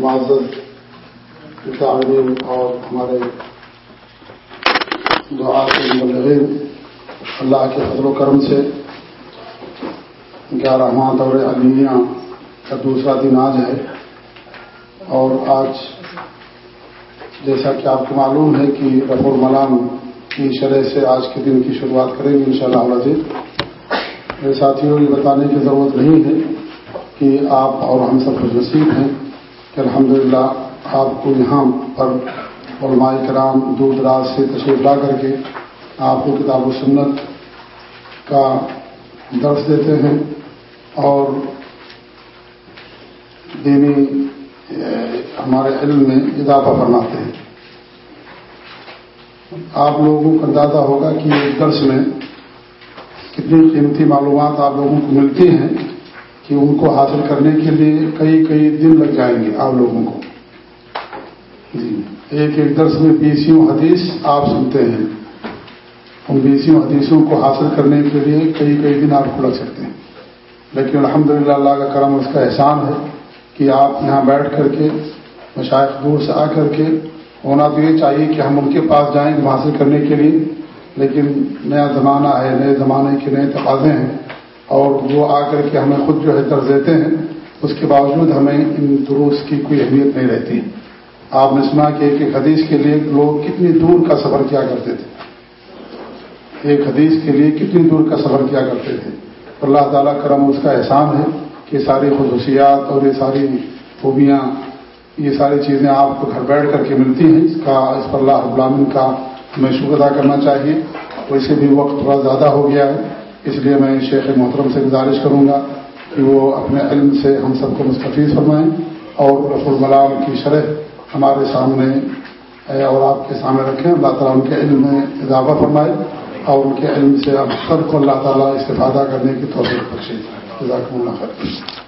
معذر متعین اور ہمارے دعا کے مبلغین اللہ کے فضل و کرم سے گیارہواں دور علیمیہ کا دوسرا دن آج ہے۔ اور آج جیسا کہ آپ کو معلوم ہے کہ رف الملام کی شرح سے آج کے دن کی شروعات کریں گے ان شاء اللہ میرے ساتھیوں، یہ بتانے کی ضرورت نہیں ہے کہ آپ اور ہم سب خوش نصیب ہیں۔ کہ الحمدللہ آپ کو یہاں پر علماء کرام دور دراز سے تشریف لا کر کے آپ کو کتاب و سنت کا درس دیتے ہیں اور دینی ہمارے علم میں اضافہ فرماتے ہیں۔ آپ لوگوں کو اندازہ ہوگا کہ اس درس میں کتنی قیمتی معلومات آپ لوگوں کو ملتی ہیں۔ کہ ان کو حاصل کرنے کے لیے کئی کئی دن لگ جائیں گے آپ لوگوں کو۔ جی۔ ایک ایک درس میں بیسوں حدیث آپ سنتے ہیں۔ ان بیسوں حدیثوں کو حاصل کرنے کے لیے کئی کئی دن آپ کو لگ سکتے ہیں۔ لیکن الحمدللہ اللہ کا کرم اس کا احسان ہے کہ آپ یہاں بیٹھ کر کے مشائق دور سے آ کر کے ہونا تو یہ چاہیے کہ ہم ان کے پاس جائیں حاصل کرنے کے لیے، لیکن نیا زمانہ ہے، نئے زمانے کے نئے تقاضے ہیں۔ اور وہ آ کر کے ہمیں خود جو ہے درج دیتے ہیں، اس کے باوجود ہمیں ان دروس کی کوئی اہمیت نہیں رہتی۔ آپ نے سنا کہ ایک ایک حدیث کے لیے لوگ کتنی دور کا سفر کیا کرتے تھے۔ ایک حدیث کے لیے کتنی دور کا سفر کیا کرتے تھے۔ اللہ تعالیٰ کرم اس کا احسان ہے کہ ساری خصوصیات اور یہ ساری خوبیاں، یہ ساری چیزیں آپ کو گھر بیٹھ کر کے ملتی ہیں۔ اس کا، اس پر اللہ غلام کا ہمیں شکر ادا کرنا چاہیے۔ ویسے بھی وقت تھوڑا زیادہ ہو گیا ہے۔ اس لیے میں شیخ محترم سے گزارش کروں گا کہ وہ اپنے علم سے ہم سب کو مستفیض فرمائیں اور رف الملام کی شرح ہمارے سامنے اور آپ کے سامنے رکھیں۔ اللہ تعالیٰ ان کے علم میں اضافہ فرمائے اور ان کے علم سے اب سب کو اللہ تعالیٰ استفادہ کرنے کی توفیق بخشے۔ جزاکم اللہ خیر۔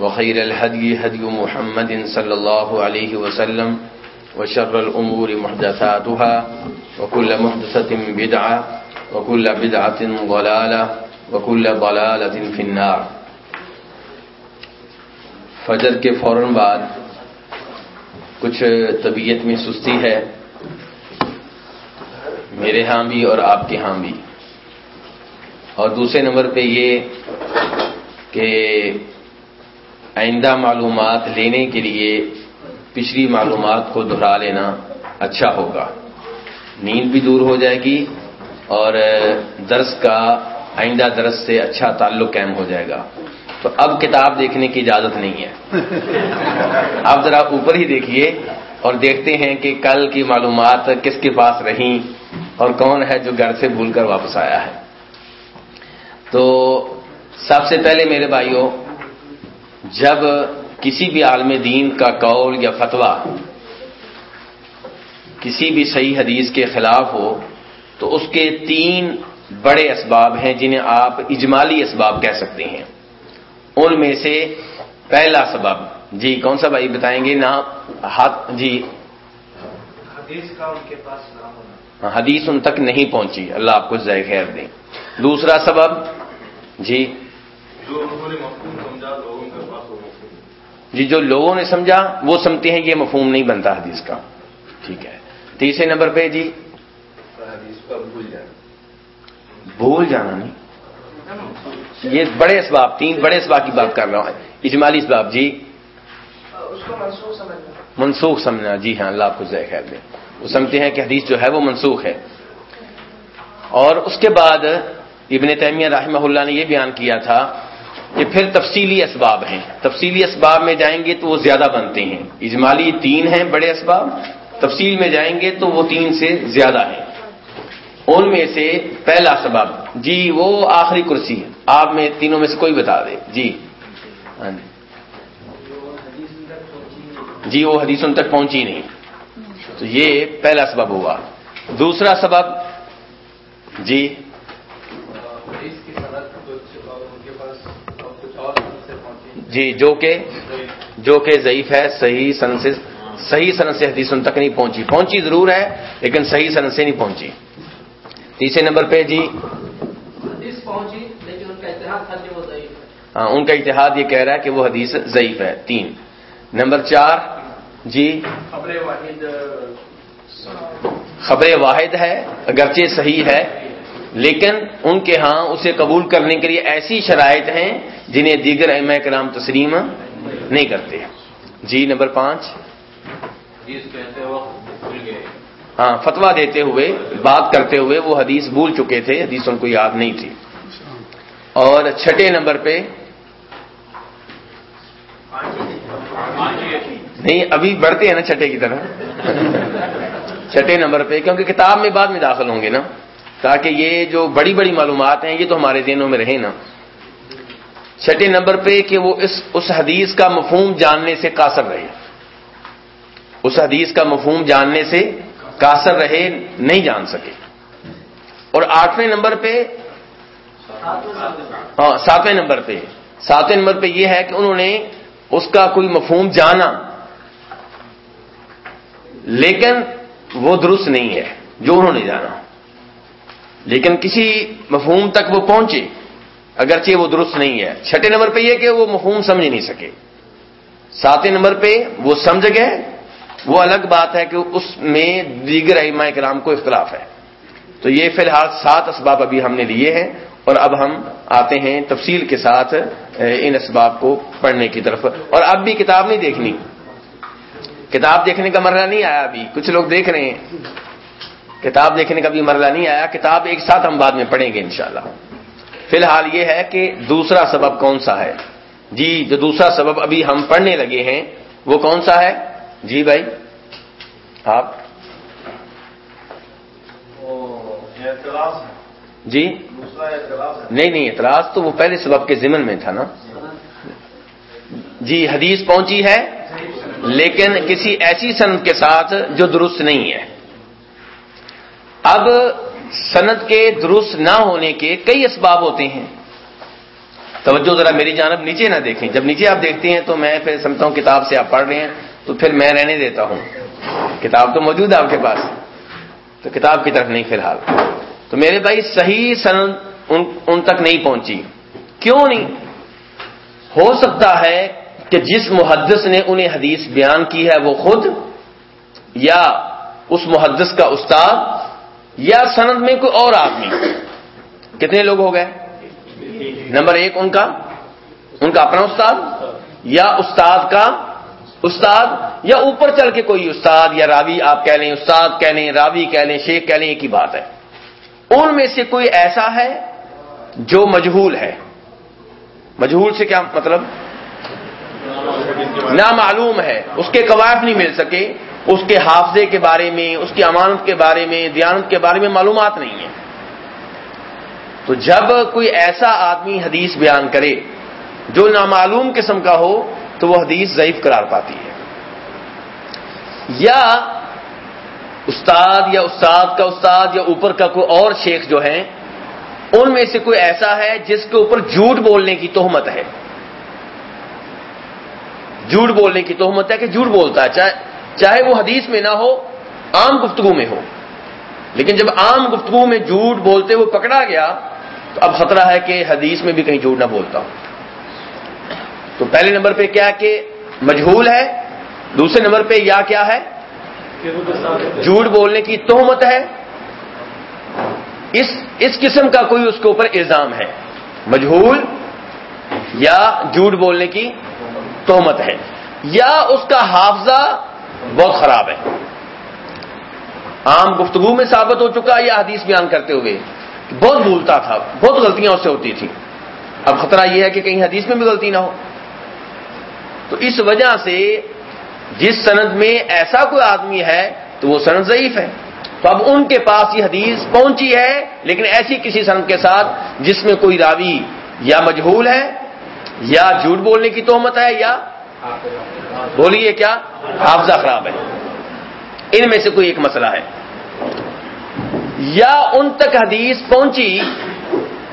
وخير الهدي هدي محمد صلى الله عليه وسلم وشر الأمور محدثاتها وكل محدثة بدعة وكل بدعة ضلالة وكل ضلالة في النار. فجر کے فوراً بعد کچھ طبیعت میں سستی ہے، میرے ہاں بھی اور آپ کے ہاں بھی۔ اور دوسرے نمبر پہ یہ کہ آئندہ معلومات لینے کے لیے پچھلی معلومات کو دہرا لینا اچھا ہوگا۔ نیند بھی دور ہو جائے گی اور درس کا آئندہ درس سے اچھا تعلق قائم ہو جائے گا۔ تو اب کتاب دیکھنے کی اجازت نہیں ہے۔ آپ ذرا اوپر ہی دیکھیے اور دیکھتے ہیں کہ کل کی معلومات کس کے پاس رہیں اور کون ہے جو گھر سے بھول کر واپس آیا ہے۔ تو سب سے پہلے میرے بھائیوں جب کسی بھی عالم دین کا قول یا فتویٰ کسی بھی صحیح حدیث کے خلاف ہو تو اس کے تین بڑے اسباب ہیں جنہیں آپ اجمالی اسباب کہہ سکتے ہیں۔ ان میں سے پہلا سبب جی کون سا بھائی بتائیں گے؟ نا ہاتھ جی۔ حدیث کا ان کے پاس ہاں، حدیث ان تک نہیں پہنچی اللہ آپ کو ذائقہ خیر دیں دوسرا سبب جی جو جی جو لوگوں نے سمجھا وہ سمجھتے ہیں یہ مفہوم نہیں بنتا حدیث کا۔ ٹھیک ہے۔ تیسرے نمبر پہ جی۔ بھول جانا۔ نہیں۔ یہ بڑے اسباب تین بڑے اسباب کی بات کر رہا ہوں۔ اجمالی اسباب جی۔ منسوخ سمجھنا۔ جی ہاں اللہ آپ کو ذائقہ خیر دیں وہ سمجھتے ہیں کہ حدیث جو ہے وہ منسوخ ہے۔ اور اس کے بعد ابن تیمیہ رحمہ اللہ نے یہ بیان کیا تھا کہ پھر تفصیلی اسباب ہیں۔ تفصیلی اسباب میں جائیں گے تو وہ زیادہ بنتے ہیں۔ اجمالی تین ہیں بڑے اسباب، تفصیل میں جائیں گے تو وہ تین سے زیادہ ہیں۔ ان میں سے پہلا سبب جی وہ آخری کرسی ہے۔ آپ میں تینوں میں سے کوئی بتا دے۔ جی۔ ہاں جی۔ جی وہ حدیث ان تک پہنچی نہیں۔ تو یہ پہلا سبب ہوا۔ دوسرا سبب جی۔ جی جو کہ جو کہ ضعیف ہے صحیح سن سے صحیح سن سے حدیث ان تک نہیں پہنچی۔ پہنچی ضرور ہے لیکن صحیح سن سے نہیں پہنچی۔ تیسرے نمبر پہ جی۔ ہاں ان کا اتحاد یہ کہہ رہا ہے کہ وہ حدیث ضعیف ہے۔ تین۔ نمبر چار۔ جی۔ خبر واحد ہے اگرچہ صحیح ہے۔ لیکن ان کے ہاں اسے قبول کرنے کے لیے ایسی شرائط ہیں جنہیں دیگر ایم کرام تسلیم نہیں کرتے جی نمبر پانچ۔ ہاں فتوا دیتے ہوئے بات کرتے ہوئے وہ حدیث بھول چکے تھے حدیث ان کو یاد نہیں تھی۔ اور چھٹے نمبر پہ۔ نہیں ابھی بڑھتے ہیں نا چھٹے کی طرح۔ چھٹے نمبر پہ کیونکہ کتاب میں بعد میں داخل ہوں گے نا۔ تاکہ یہ جو بڑی بڑی معلومات ہیں، یہ تو ہمارے ذہنوں میں رہے نا۔ چھٹے نمبر پہ کہ وہ اس اس حدیث کا مفہوم جاننے سے قاصر رہے۔ اس حدیث کا مفہوم جاننے سے قاصر رہے، نہیں جان سکے۔ اور آٹھویں نمبر پہ ہاں ساتویں نمبر پہ۔ ساتویں نمبر پہ یہ ہے کہ انہوں نے اس کا کوئی مفہوم جانا۔ لیکن وہ درست نہیں ہے، جو انہوں نے جانا۔ لیکن کسی مفہوم تک وہ پہنچے، اگرچہ وہ درست نہیں ہے۔ چھٹے نمبر پہ یہ کہ وہ مفہوم سمجھ نہیں سکے۔ ساتویں نمبر پہ وہ سمجھ گئے۔ وہ الگ بات ہے کہ اس میں دیگر اما کرام کو اختلاف ہے۔ تو یہ فی الحال سات اسباب ابھی ہم نے لیے ہیں اور اب ہم آتے ہیں تفصیل کے ساتھ ان اسباب کو پڑھنے کی طرف۔ اور اب بھی کتاب نہیں دیکھنی۔ کتاب دیکھنے کا مرحلہ نہیں آیا ابھی۔ کچھ لوگ دیکھ رہے ہیں۔ کتاب دیکھنے کا بھی مرحلہ نہیں آیا کتاب ایک ساتھ ہم بعد میں پڑھیں گے انشاءاللہ۔ فی الحال یہ ہے کہ دوسرا سبب کون سا ہے؟ جی جو دوسرا سبب ابھی ہم پڑھنے لگے ہیں وہ کون سا ہے؟ جی بھائی آپ؟ جی؟ نہیں نہیں اعتراض تو وہ پہلے سبب کے ضمن میں تھا نا۔ جی حدیث پہنچی ہے لیکن کسی ایسی صنعت کے ساتھ جو درست نہیں ہے۔ اب صنعت کے درست نہ ہونے کے کئی اسباب ہوتے ہیں۔ توجہ ذرا میری جانب نیچے نہ دیکھیں۔ جب نیچے آپ دیکھتے ہیں تو میں پھر سمجھتا ہوں کتاب سے آپ پڑھ رہے ہیں، تو پھر میں رہنے دیتا ہوں۔ کتاب تو موجود ہے آپ کے پاس، تو کتاب کی طرف نہیں فی الحال۔ تو میرے بھائی صحیح سند ان تک نہیں پہنچی۔ کیوں نہیں؟ ہو سکتا ہے کہ جس محدث نے انہیں حدیث بیان کی ہے وہ خود، یا اس محدث کا استاد یا سند میں کوئی اور آدمی؟ کتنے لوگ ہو گئے؟ نمبر ایک ان کا ان کا اپنا استاد، یا استاد کا استاد، یا اوپر چل کے کوئی استاد، یا راوی آپ کہہ لیں، استاد کہہ لیں، راوی کہہ لیں، شیخ کہہ لیں، ایک ہی بات ہے۔ ان میں سے کوئی ایسا ہے جو مجہول ہے؟ مجہول سے کیا مطلب؟ نامعلوم ہے، اس کے قواعد نہیں مل سکے۔ اس کے حافظے کے بارے میں، اس کی امانت کے بارے میں، دیانت کے بارے میں معلومات نہیں ہے تو جب کوئی ایسا آدمی حدیث بیان کرے، جو نامعلوم قسم کا ہو، تو وہ حدیث ضعیف قرار پاتی ہے۔ یا استاد یا استاد کا استاد یا اوپر کا کوئی اور شیخ جو ہیں، ان میں سے کوئی ایسا ہے جس کے اوپر جھوٹ بولنے کی تہمت ہے۔ جھوٹ بولنے کی تہمت ہے کہ جھوٹ بولتا ہے، چاہے چاہے وہ حدیث میں نہ ہو، عام گفتگو میں ہو۔ لیکن جب عام گفتگو میں جھوٹ بولتے ہوئے پکڑا گیا، تو اب خطرہ ہے کہ حدیث میں بھی کہیں جھوٹ نہ بولتا ہوں تو پہلے نمبر پہ کیا کہ مجہول ہے؟ دوسرے نمبر پہ یا کیا ہے؟ جھوٹ بولنے کی تہمت ہے۔ اس اس قسم کا کوئی اس کے اوپر الزام ہے۔ مجہول یا جھوٹ بولنے کی تہمت ہے۔ یا اس کا حافظہ بہت خراب ہے۔ عام گفتگو میں ثابت ہو چکا یا حدیث بیان کرتے ہوئے۔ بہت بھولتا تھا، بہت غلطیاں اس سے ہوتی تھیں۔ اب خطرہ یہ ہے کہ کہیں حدیث میں بھی غلطی نہ ہو۔ تو اس وجہ سے جس سند میں ایسا کوئی آدمی ہے تو وہ سند ضعیف ہے۔ تو اب ان کے پاس یہ حدیث پہنچی ہے، لیکن ایسی کسی سنت کے ساتھ جس میں کوئی راوی یا مجہول ہے، یا جھوٹ بولنے کی تہمت ہے، یا بولیے کیا؟ حافظہ خراب ہے۔ ان میں سے کوئی ایک مسئلہ ہے۔ یا ان تک حدیث پہنچی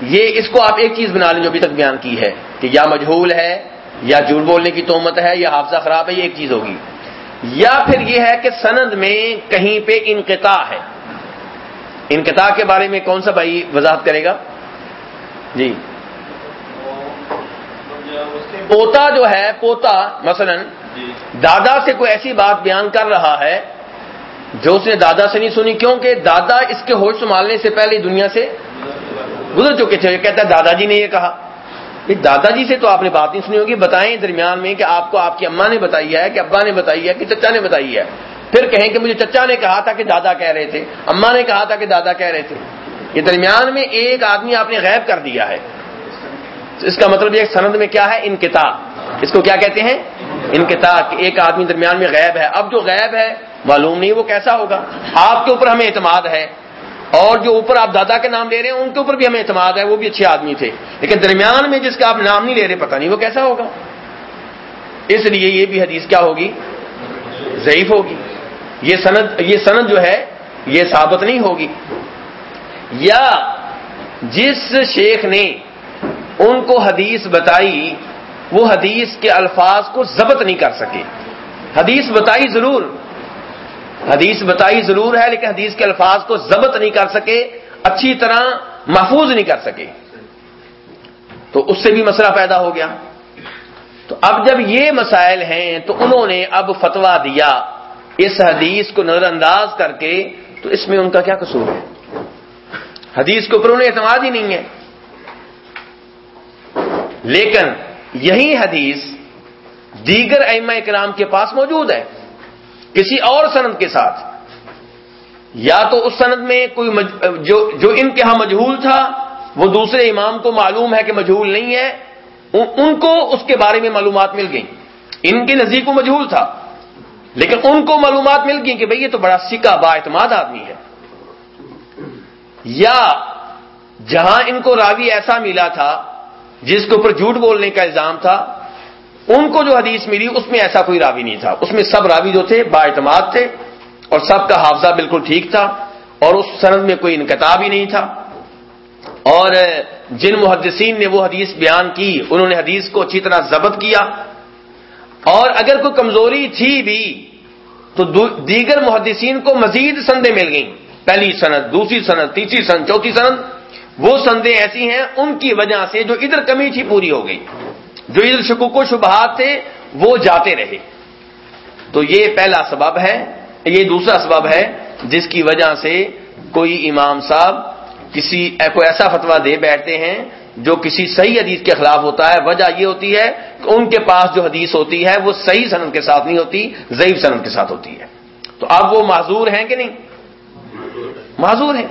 یہ اس کو آپ ایک چیز بنا لیں جو ابھی تک بیان کی ہے کہ یا مجہول ہے یا جھوٹ بولنے کی تومت ہے یا حافظہ خراب ہے یہ ایک چیز ہوگی۔ یا پھر یہ ہے کہ سند میں کہیں پہ انقطاع ہے۔ انقطاع کے بارے میں کون سا بھائی وضاحت کرے گا؟ جی۔ پوتا جو ہے پوتا مثلا جی۔ دادا سے کوئی ایسی بات بیان کر رہا ہے جو اس نے دادا سے نہیں سنی؟ کیونکہ دادا اس کے ہوش سنبھالنے سے پہلے دنیا سے گزر چکے تھے۔ کہتا ہے دادا جی نے یہ کہا۔ دادا جی سے تو آپ نے بات نہیں سنی ہوگی۔ بتائیں درمیان میں کہ آپ کو آپ کی اما نے بتائی ہے کہ ابا نے بتائی ہے کہ چچا نے بتائی ہے۔ پھر کہیں کہ مجھے چچا نے کہا تھا کہ دادا کہہ رہے تھے۔ اما نے کہا تھا کہ دادا کہہ رہے تھے۔ یہ درمیان میں ایک آدمی آپ نے غائب کر دیا ہے۔ اس کا مطلب یہ سند میں کیا ہے؟ انکتا اس کو کیا کہتے ہیں؟ انکتا ایک آدمی درمیان میں غائب ہے۔ اب جو غائب ہے، معلوم نہیں وہ کیسا ہوگا۔ آپ کے اوپر ہمیں اعتماد ہے۔ اور جو اوپر آپ دادا کے نام لے رہے ہیں، ان کے اوپر بھی ہمیں اعتماد ہے۔ وہ بھی اچھے آدمی تھے۔ لیکن درمیان میں جس کا آپ نام نہیں لے رہے، پتہ نہیں وہ کیسا ہوگا۔ اس لیے یہ بھی حدیث کیا ہوگی؟ ضعیف ہوگی۔ یہ سند یہ سند جو ہے، یہ ثابت نہیں ہوگی۔ یا جس شیخ نے ان کو حدیث بتائی وہ حدیث کے الفاظ کو ضبط نہیں کر سکے۔ حدیث بتائی ضرور۔ حدیث بتائی ضرور ہے، لیکن حدیث کے الفاظ کو ضبط نہیں کر سکے، اچھی طرح محفوظ نہیں کر سکے۔ تو اس سے بھی مسئلہ پیدا ہو گیا۔ تو اب جب یہ مسائل ہیں، تو انہوں نے اب فتوا دیا۔ اس حدیث کو نظر انداز کر کے، تو اس میں ان کا کیا قصور ہے؟ حدیث کے اوپر انہیں اعتماد ہی نہیں ہے۔ لیکن یہی حدیث دیگر ائمہ اکرام کے پاس موجود ہے کسی اور سند کے ساتھ۔ یا تو اس سند میں کوئی مج... جو جو ان کے ہاں مجہول تھا، وہ دوسرے امام کو معلوم ہے کہ مجہول نہیں ہے، ان کو اس کے بارے میں معلومات مل گئیں۔ ان کے نزدیک وہ مجہول تھا۔ لیکن ان کو معلومات مل گئی کہ بھئی یہ تو بڑا سکا با اعتماد آدمی ہے۔ یا جہاں ان کو راوی ایسا ملا تھا جس کے اوپر جھوٹ بولنے کا الزام تھا، ان کو جو حدیث ملی، اس میں ایسا کوئی راوی نہیں تھا۔ اس میں سب راوی جو تھے، با اعتماد تھے اور سب کا حافظہ بالکل ٹھیک تھا اور اس سند میں کوئی انکتاب ہی نہیں تھا۔ اور جن محدثین نے وہ حدیث بیان کی، انہوں نے حدیث کو اچھی طرح ضبط کیا۔ اور اگر کوئی کمزوری تھی بھی، تو دیگر محدثین کو مزید سندیں مل گئیں۔ پہلی سند، دوسری سند، تیسری سند، چوتھی سند۔ وہ سندیں ایسی ہیں ان کی وجہ سے جو ادھر کمی تھی پوری ہو گئی۔ جو ادھر شکوک و شبہات تھے، وہ جاتے رہے۔ تو یہ پہلا سبب ہے، یہ دوسرا سبب ہے، جس کی وجہ سے کوئی امام صاحب کسی کو ایسا فتوا دے بیٹھتے ہیں جو کسی صحیح حدیث کے خلاف ہوتا ہے۔ وجہ یہ ہوتی ہے کہ ان کے پاس جو حدیث ہوتی ہے، وہ صحیح صنعت کے ساتھ نہیں ہوتی، ضعیف صنعت کے ساتھ ہوتی ہے۔ تو اب وہ معذور ہیں کہ نہیں؟ معذور ہیں۔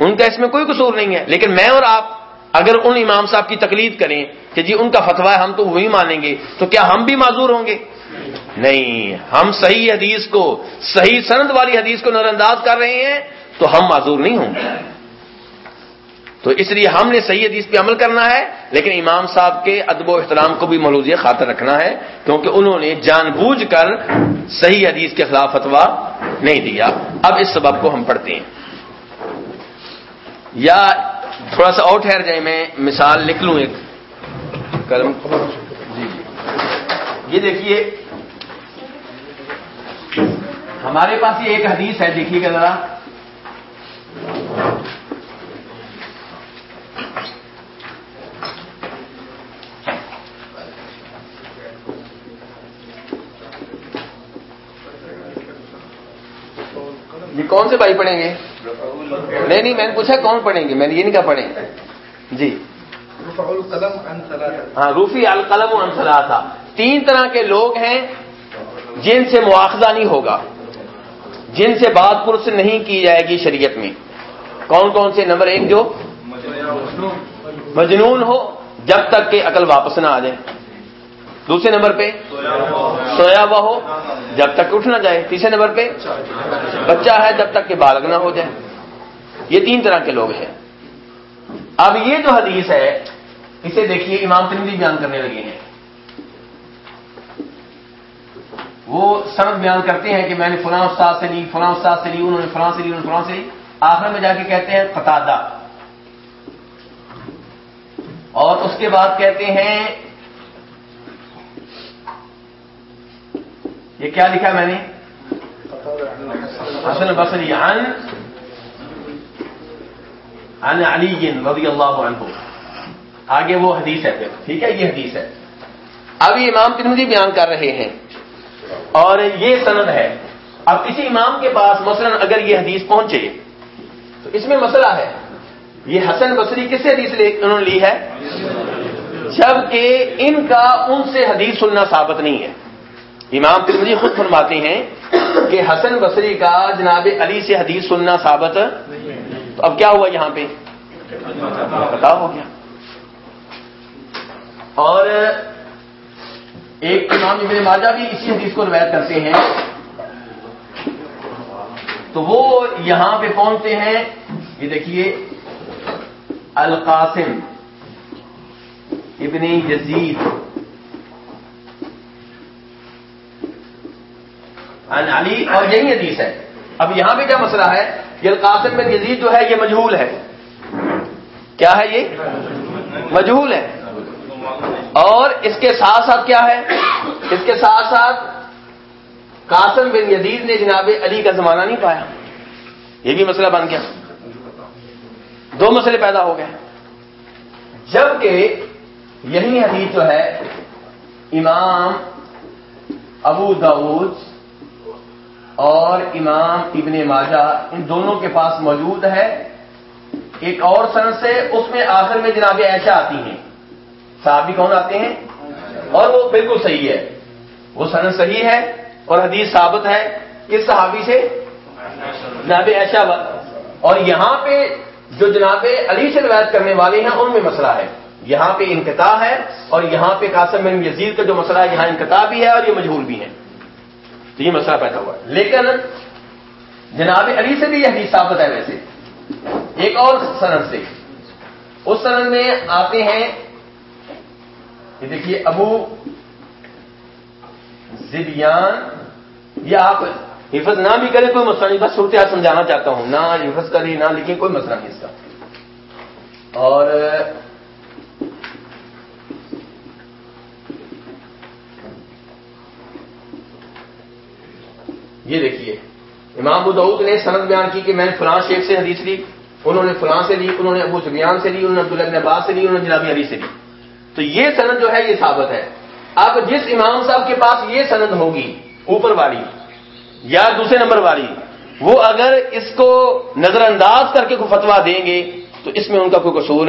ان کا اس میں کوئی قصور نہیں ہے۔ لیکن میں اور آپ اگر ان امام صاحب کی تقلید کریں کہ جی ان کا فتوا ہے، ہم تو وہی مانیں گے، تو کیا ہم بھی معذور ہوں گے؟ نہیں۔ ہم صحیح حدیث کو، صحیح سند والی حدیث کو نظر انداز کر رہے ہیں، تو ہم معذور نہیں ہوں گے۔ تو اس لیے ہم نے صحیح حدیث پہ عمل کرنا ہے، لیکن امام صاحب کے ادب و احترام کو بھی ملوز خاطر رکھنا ہے، کیونکہ انہوں نے جان بوجھ کر صحیح حدیث کے خلاف فتوا نہیں دیا۔ اب اس سبب کو ہم پڑھتے ہیں۔ یا تھوڑا سا اور ٹھہر جائیں، میں مثال لکھ لوں ایک قلم۔ جی, جی۔ یہ دیکھیے، ہمارے پاس یہ ایک حدیث ہے، دیکھیے گا ذرا۔ یہ کون سے بھائی پڑھیں گے؟ نہیں نہیں، میں نے پوچھا کون پڑھیں گے؟ میں نے یہ نہیں کہا پڑھیں۔ جی۔ ہاں روفی القلم و انسلا تھا تین طرح کے لوگ ہیں جن سے مواخذہ نہیں ہوگا۔ جن سے بات پرس نہیں کی جائے گی شریعت میں۔ کون کون سے؟ نمبر ایک جو؟ مجنون ہو۔ جب تک کہ عقل واپس نہ آ جائے۔ دوسرے نمبر پہ سویا ہوا ہو، جب تک اٹھ نہ جائے، تیسرے نمبر پہ بچہ ہے، جب تک کہ بالغ نہ ہو جائے۔ یہ تین طرح کے لوگ ہیں۔ اب یہ جو حدیث ہے، اسے دیکھیے، امام ترمذی بیان کرنے لگے ہیں۔ وہ سند بیان کرتے ہیں کہ میں نے فلاں استاد سے لی، فلاں استاد سے لی، انہوں نے فلاں سے لی، انہوں نے فلاں سے لی۔ آخر میں جا کے کہتے ہیں، قطادہ۔ اور اس کے بعد کہتے ہیں یہ کیا لکھا میں نے؟ حسن بصری عن عن علی رضی اللہ عنہ. آگے وہ حدیث ہے پھر. ٹھیک ہے یہ حدیث ہے. اب یہ امام ترمذی بیان کر رہے ہیں۔ اور یہ سند ہے۔ اب کسی امام کے پاس مثلا اگر یہ حدیث پہنچے تو اس میں مسئلہ ہے یہ حسن بصری کس سے حدیث انہوں نے لی ہے؟ جبکہ ان کا ان سے حدیث سننا ثابت نہیں ہے۔ امام ترمذی خود فرماتے ہیں کہ حسن بصری کا جناب علی سے حدیث سننا ثابت تو اب کیا ہوا یہاں پہ؟ پتا ہو گیا۔ اور ایک امام ابن ماجہ بھی اسی حدیث کو روایت کرتے ہیں۔ تو وہ یہاں پہ پہنچتے ہیں۔ یہ دیکھیے، القاسم ابن یزید۔ عن علی، اور یہی حدیث ہے۔ اب یہاں پہ کیا مسئلہ ہے؟ یہ القاسم بن یزید جو ہے، یہ مجہول ہے۔ کیا ہے یہ؟ مجہول ہے۔ اور اس کے ساتھ ساتھ کیا ہے؟ اس کے ساتھ ساتھ قاسم بن یزید نے جناب علی کا زمانہ نہیں پایا۔ یہ بھی مسئلہ بن گیا۔ دو مسئلے پیدا ہو گئے۔ جبکہ یہی حدیث جو ہے، امام ابو داود اور امام ابن ماجہ ان دونوں کے پاس موجود ہے۔ ایک اور سن سے اس میں آخر میں جناب ایسا آتی ہیں۔ صحابی کون آتے ہیں؟ اور وہ بالکل صحیح ہے۔ وہ سن صحیح ہے اور حدیث ثابت ہے۔ کس صحابی سے؟ جناب ایشا اور یہاں پہ جو جناب علی سے روایت کرنے والے ہیں، ان میں مسئلہ ہے۔ یہاں پہ انقطاع ہے اور یہاں پہ قاسم بن یزید کا جو مسئلہ ہے، یہاں انقطاع بھی ہے اور یہ مجہور بھی ہے تو یہ مسئلہ پیدا ہوا۔ لیکن جناب علی سے بھی یہ حدیث ثابت ہے ویسے۔ ایک اور سند سے۔ اس سند میں آتے ہیں۔ یہ دیکھیے، ابو زبیان۔ یا آپ حفظ نہ بھی کریں، کوئی مسئلہ نہیں۔ بس صورتحال سمجھانا چاہتا ہوں۔ نہ حفظ کریں، نہ لکھیں، کوئی مسئلہ نہیں اس کا۔ اور یہ دیکھیے، امام دعود نے سند بیان کی کہ میں نے فلاں شیخ سے حدیث لی، انہوں نے فلاں سے لی، انہوں نے ابو سبیان سے لی، انہوں نے عبداللہ عباس سے لی، انہوں نے جنابی علی سے لی۔ تو یہ سند جو ہے، یہ ثابت ہے۔ اب جس امام صاحب کے پاس یہ سند ہوگی، اوپر والی یا دوسرے نمبر والی، وہ اگر اس کو نظر انداز کر کے کوئی فتوا دیں گے، تو اس میں ان کا کوئی قصور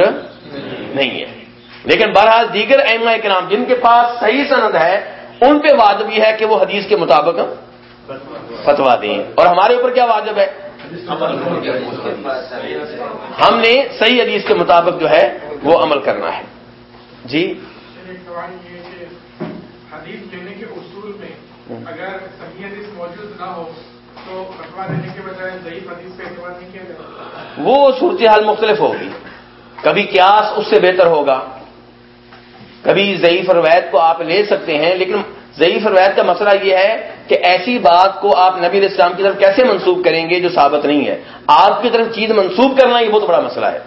نہیں ہے۔ لیکن بہرحال دیگر ایما کے نام جن کے پاس صحیح سند ہے، ان پہ واجب یہ ہے کہ وہ حدیث کے مطابق فتوا دیں اور ہمارے اوپر کیا واجب ہے؟ ہم نے صحیح حدیث کے مطابق جو ہے وہ عمل کرنا ہے۔ جی؟ حدیث لینے کے اصول میں اگر صحیح حدیث موجود نہ ہو تو فتوا دینے کے بجائے ضعیف حدیث کا اعتبار نہیں کیا جاتا۔ وہ صورتحال مختلف ہوگی۔ کبھی قیاس اس سے بہتر ہوگا۔ کبھی ضعیف روایت کو آپ لے سکتے ہیں لیکن ضعیف روایت کا مسئلہ یہ ہے کہ ایسی بات کو آپ نبی اسلام کی طرف کیسے منسوخ کریں گے جو ثابت نہیں ہے؟ آپ کی طرف چیز منسوخ کرنا یہ بہت بڑا مسئلہ ہے۔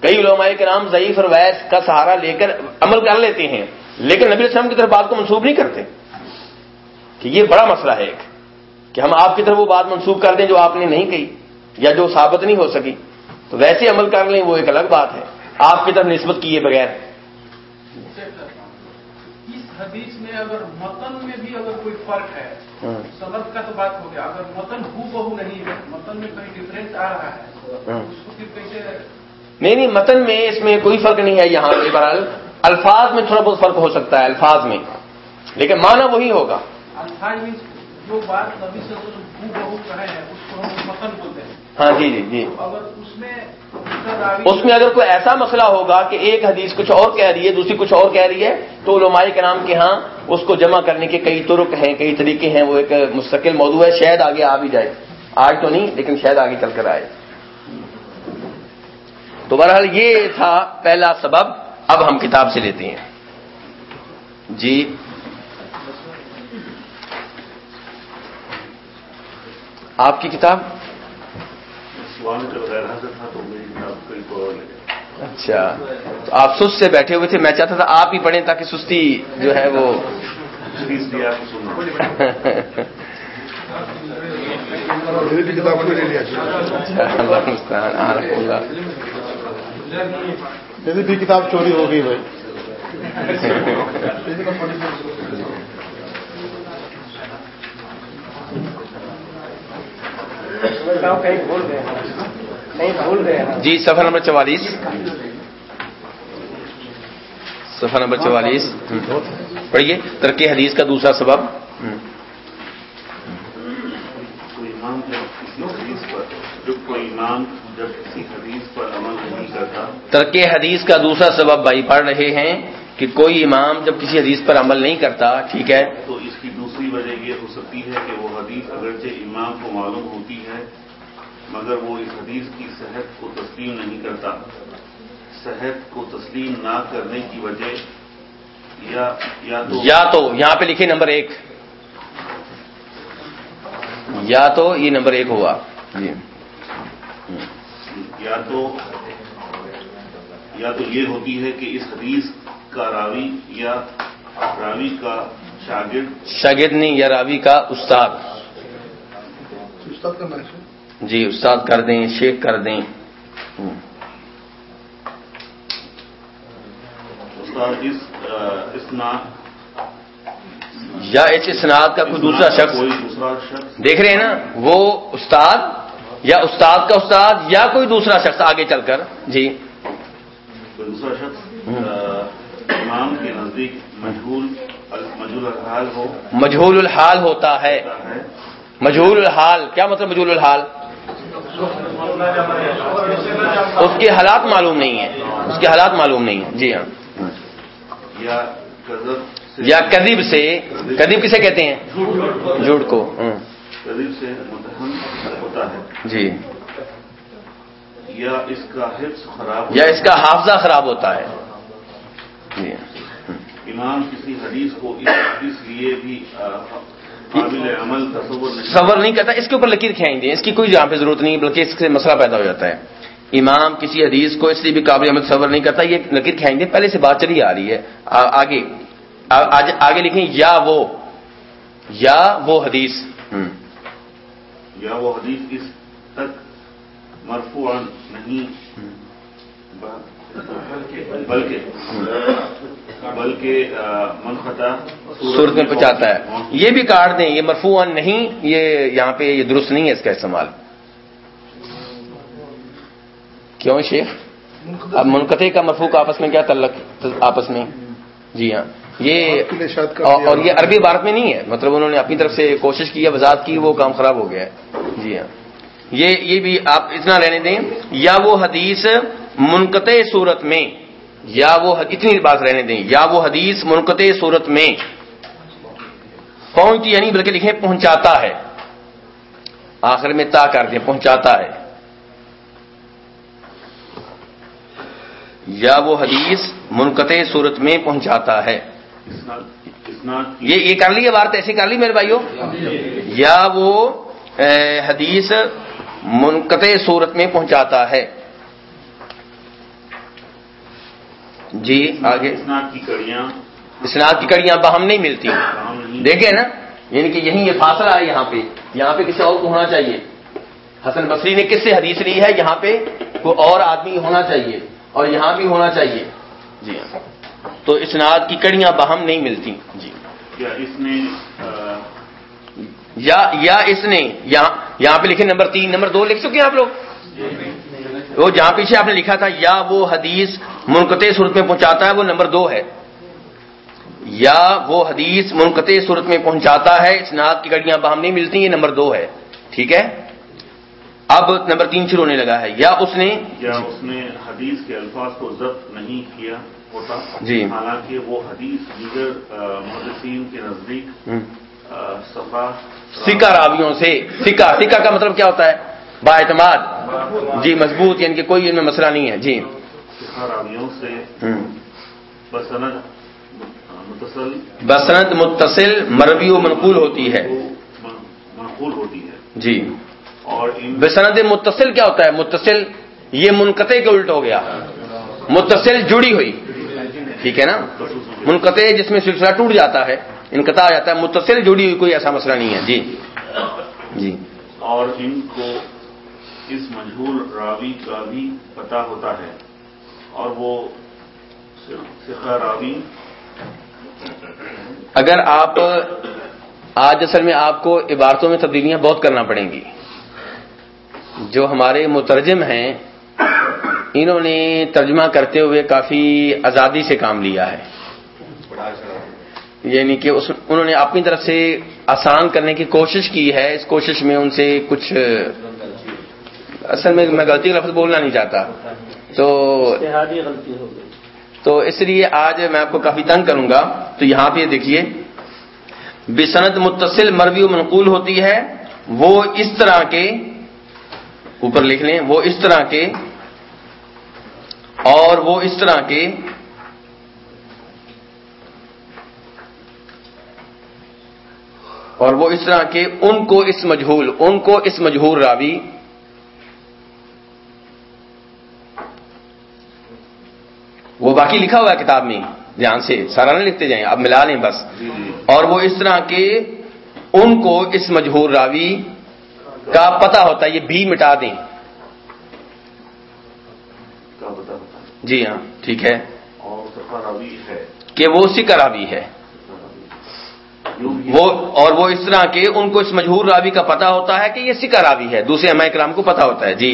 کئی علماء کے نام ضعیف روایت کا سہارا لے کر عمل کر لیتے ہیں، لیکن نبی اسلام کی طرف بات کو منسوخ نہیں کرتے۔ کہ یہ بڑا مسئلہ ہے ایک، کہ ہم آپ کی طرف وہ بات منسوخ کر دیں جو آپ نے نہیں کہی یا جو ثابت نہیں ہو سکی۔ تو ویسے عمل کر لیں وہ ایک الگ بات ہے۔ آپ کی طرف نسبت کیے بغیر۔ حدیث میں اگر متن میں بھی اگر کوئی فرق ہے سبق کا تو بات ہو گیا۔ اگر متن ہو بہو نہیں ہے متن میں کوئی ڈفرینس آ رہا ہے اس کو کیسے نہیں نہیں متن میں اس میں کوئی فرق نہیں ہے یہاں پہ۔ بہرحال الفاظ میں تھوڑا بہت فرق ہو سکتا ہے الفاظ میں۔ لیکن معنی وہی ہوگا۔ الفاظ میں جو بات نبی سے ہو بہو کہے ہیں اس کو ہم متن بولتے ہیں۔ ہاں جی جی جی۔ اگر اس میں اس میں اگر کوئی ایسا مسئلہ ہوگا کہ ایک حدیث کچھ اور کہہ رہی ہے، دوسری کچھ اور کہہ رہی ہے، تو علماء کے نام کے ہاں اس کو جمع کرنے کے کئی طرق ہیں، کئی طریقے ہیں، وہ ایک مستقل موضوع ہے، شاید آگے آ بھی جائے۔ آج تو نہیں، لیکن شاید آگے چل کر آئے۔ تو بہرحال یہ تھا پہلا سبب، اب ہم کتاب سے لیتے ہیں۔ جی۔ آپ کی کتاب؟ اچھا تو آپ سست سے بیٹھے ہوئے تھے۔ میں چاہتا تھا آپ ہی پڑھیں تاکہ سستی جو ہے وہ میری بھی کتاب چوری ہو گئی بھائی۔ جی سفر نمبر چوالیس۔ سفر نمبر چوالیس۔ پڑھیے، ترقی حدیث کا دوسرا سبب۔ ترک حدیث کا دوسرا سبب بھائی، پڑھ رہے ہیں کہ کوئی امام جب کسی حدیث پر عمل نہیں کرتا، ٹھیک ہے تو اس کی دوسری وجہ یہ ہو سکتی ہے کہ وہ حدیث اگرچہ امام کو معلوم ہوتی ہے مگر وہ اس حدیث کی صحت کو تسلیم نہیں کرتا۔ صحت کو تسلیم نہ کرنے کی وجہ یا یا تو یا تو یہاں پہ لکھے نمبر ایک۔ یا تو یہ نمبر ایک ہوا۔ جی یا تو یا تو یہ ہوتی ہے کہ اس حدیث کا راوی یا راوی کا شاگرد نہیں یا راوی کا استاد جی استاد کر دیں شیخ کر دیں۔ یا اس اسناد کا کوئی دوسرا شخص؟ کوئی دوسرا شخص؟ دیکھ رہے ہیں نا وہ استاد یا استاد کا استاد یا کوئی دوسرا شخص آگے چل کر۔ جی۔ کوئی دوسرا شخص؟ امام کے نزدیک مجہول مجہول الحال ہوتا ہے۔ مجہول الحال کیا مطلب مجہول الحال؟ اس کے حالات معلوم نہیں ہیں۔ اس کے حالات معلوم نہیں ہیں۔ جی ہاں۔ یا کذب سے یا کدیب سے کدیب کسے کہتے ہیں؟ جھوٹ کو۔ کذب سے ہوتا ہے۔ جی۔ یا اس کا حفظ خراب یا اس کا حافظہ خراب ہوتا ہے۔ جی۔ ہاں۔ امام کسی حدیث کو اس لیے بھی قابل عمل تصور نہیں صبر نہیں کرتا اس کے اوپر لکیر کھینچ دیں اس کی کوئی یہاں پہ ضرورت نہیں بلکہ اس سے مسئلہ پیدا ہو جاتا ہے۔ امام کسی حدیث کو اس لیے بھی قابل عمل صبر نہیں کرتا یہ لکیر کھینچ دیں پہلے سے بات چلی آ رہی ہے۔ آگے آگے لکھیں یا وہ یا وہ حدیث۔ یا وہ حدیث اس تک مرفوع نہیں بلکہ بلکہ منقطع صورت میں پہنچاتا ہے۔ یہ بھی کاٹ دیں یہ مرفوع نہیں یہ یہاں پہ یہ درست نہیں ہے اس کا استعمال۔ کیوں شیخ؟ اب منقطع کا مرفوع کا آپس میں کیا تعلق آپس میں؟ جی ہاں۔ یہ اور اور یہ عربی عبارت میں نہیں ہے۔ مطلب انہوں نے اپنی طرف سے کوشش کی ہے وضاحت کی وہ کام خراب ہو گیا ہے۔ جی ہاں۔ یہ یہ بھی آپ اتنا رہنے دیں۔ یا وہ حدیث منقطع صورت میں۔ یا وہ اتنی بات رہنے دیں، یا وہ حدیث منقطع صورت میں پہنچتی یعنی بلکہ لکھیں پہنچاتا ہے۔ آخر میں تا کر دیں، پہنچاتا ہے۔ یا وہ حدیث منقطع صورت میں پہنچاتا ہے۔ یہ کر لی، یہ بات ایسی کر لی میرے بھائیوں یا وہ حدیث منقطع صورت میں پہنچاتا ہے۔ جی آگے۔ اسناد کی کڑیاں۔ اسناد کی کڑیاں باہم نہیں ملتی۔ دیکھیں نا یعنی کہ یہیں یہ فاصلہ ہے یہاں پہ۔ یہاں پہ کسی اور کو ہونا چاہیے۔ حسن بصری نے کس سے حدیث لی ہے؟ یہاں پہ کوئی اور آدمی ہونا چاہیے اور یہاں بھی ہونا چاہیے۔ جی ہاں۔ تو اسناد کی کڑیاں باہم نہیں ملتی۔ جی۔ کیا اس نے یا یا اس نے یہاں یہاں پہ لکھے نمبر تین نمبر دو لکھ چکے ہیں آپ لوگ۔ وہ جہاں پیچھے آپ نے لکھا تھا یا وہ حدیث منقطع صورت میں پہنچاتا ہے وہ نمبر دو ہے۔ یا وہ حدیث منقطع صورت میں پہنچاتا ہے اسناد کی کڑیاں باہم نہیں ملتی یہ نمبر دو ہے۔ ٹھیک ہے؟ اب نمبر تین شروع ہونے لگا ہے۔ یا اس نے یا اس نے حدیث کے الفاظ کو ضبط نہیں کیا ہوتا جی۔ حالانکہ وہ حدیث دیگر محدثین کے نزدیک صفا سکہ راویوں سے۔ سکہ سکہ کا مطلب کیا ہوتا ہے؟ با اعتماد. جی مضبوط یعنی کہ کوئی ان میں مسئلہ نہیں ہے۔ جی۔ بسنت متصل۔ مروی و منقول ہوتی ہے۔ من- منقول ہوتی ہے۔ جی۔ اور ان بسند متصل کیا ہوتا ہے؟ متصل یہ منقطع کے الٹ ہو گیا۔ متصل جڑی ہوئی۔ ٹھیک ہے نا؟ منقطع جس میں سلسلہ ٹوٹ جاتا ہے انقطاع آ جاتا ہے متصل جڑی ہوئی کوئی ایسا مسئلہ نہیں ہے۔ جی۔ جی۔ اور ان کو اس مجہول راوی کا بھی پتہ ہوتا ہے۔ اور وہ سکھا راوی۔ اگر آپ، آج اصل میں آپ کو عبارتوں میں تبدیلیاں بہت کرنا پڑیں گی۔ جو ہمارے مترجم ہیں، انہوں نے ترجمہ کرتے ہوئے کافی آزادی سے کام لیا ہے۔ یعنی کہ اس، انہوں نے اپنی طرف سے آسان کرنے کی کوشش کی ہے۔ اس کوشش میں ان سے کچھ اصل میں میں غلطی کا لفظ بولنا نہیں چاہتا۔ تو غلطی ہو گئی۔ تو اس لیے آج میں آپ کو کافی تنگ کروں گا۔ تو یہاں پہ دیکھیے۔ بسند متصل مروی منقول ہوتی ہے۔ وہ اس طرح کے اوپر لکھ لیں۔ وہ اس طرح کے اور وہ اس طرح کے اور وہ اس طرح کے۔ ان کو اس مجہول ان کو اس مجہول راوی وہ باقی لکھا ہوا ہے کتاب میں دھیان سے سارا نہ لکھتے جائیں اب ملا لیں بس۔ جی جی۔ اور وہ اس طرح کے ان کو اس مجہور راوی کا پتا ہوتا ہے یہ بھی مٹا دیں۔ کا جی ہاں ٹھیک ہے۔ کہ وہ سکہ راوی ہے۔ وہ اور وہ اس طرح کے ان کو اس مجہور راوی کا پتا ہوتا ہے کہ یہ سکہ راوی ہے۔ دوسرے اما کرام کو پتا ہوتا ہے۔ جی۔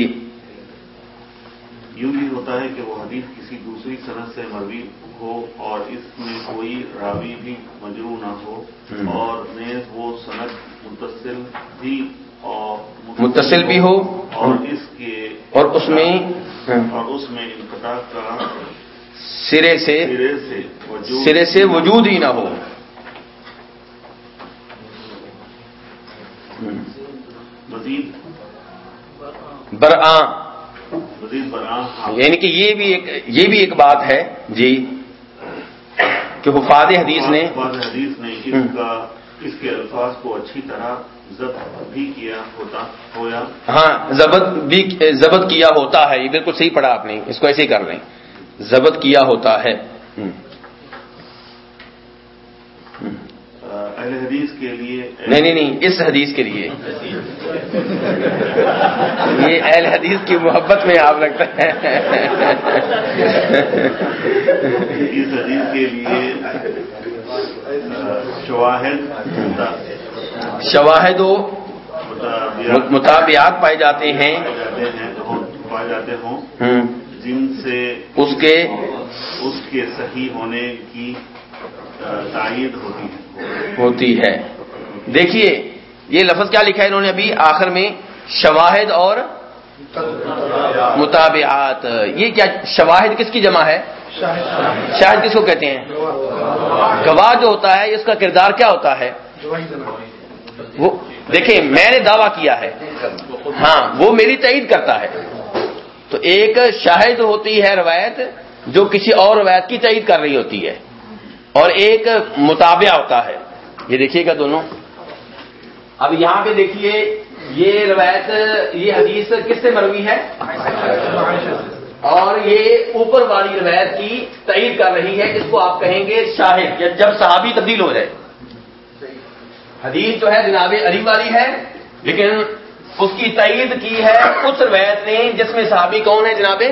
یوں بھی ہوتا ہے کہ وہ حدیث کسی دوسری صنعت سے مروی ہو اور اس میں کوئی راوی بھی مجرو نہ ہو۔ اور نیز وہ صنعت متصل بھی اور متصل بھی ہو۔ اور اس کے اور اس میں اور اس میں انقطاع کا سرے سے سرے سے وجود ہی نہ ہو۔ مزید۔ برآں۔ یعنی کہ یہ بھی ایک یہ بھی ایک بات ہے جی کہ حفاظ حدیث نے حدیث نے اس ہم۔ کا اس کے الفاظ کو اچھی طرح ضبط بھی کیا ہوتا ہویا۔ ہاں ضبط بھی ضبط کیا ہوتا ہے۔ یہ بالکل صحیح پڑھا آپ نے اس کو ایسے ہی کر لیں۔ ضبط کیا ہوتا ہے ہم۔ اہل حدیث کے لیے نہیں نہیں نہیں اس حدیث کے لیے۔ یہ اہل حدیث کی محبت میں آپ لگتا ہے۔ اس حدیث کے لیے شواہد شواہد و مطابعات پائے جاتے ہیں۔ پائے جاتے ہوں- جن سے اس کے اس کے صحیح ہونے کی تائید ہوتی ہے۔ ہوتی ہے۔ دیکھیے، یہ لفظ کیا لکھا ہے انہوں نے ابھی؟ آخر میں شواہد اور مطابعات یہ کیا شواہد کس کی جمع ہے؟ شاہد کس کو کہتے ہیں؟ گواہ جو ہوتا ہے، اس کا کردار کیا ہوتا ہے؟ وہ، دیکھیں، میں نے دعویٰ کیا ہے۔ ہاں وہ میری تعید کرتا ہے۔ تو ایک شاہد ہوتی ہے روایت جو کسی اور روایت کی تعید کر رہی ہوتی ہے۔ اور ایک مطابع ہوتا ہے۔ یہ دیکھیے گا دونوں۔ اب یہاں پہ دیکھیے، یہ روایت، یہ حدیث کس سے مروی ہے؟ اور یہ اوپر والی روایت کی تعید کر رہی ہے، اس کو آپ کہیں گے شاہد، یا جب صحابی تبدیل ہو جائے۔ حدیث جو ہے جناب علی والی ہے، لیکن اس کی تعید کی ہے اس روایت نے جس میں صحابی کون ہے جناب؟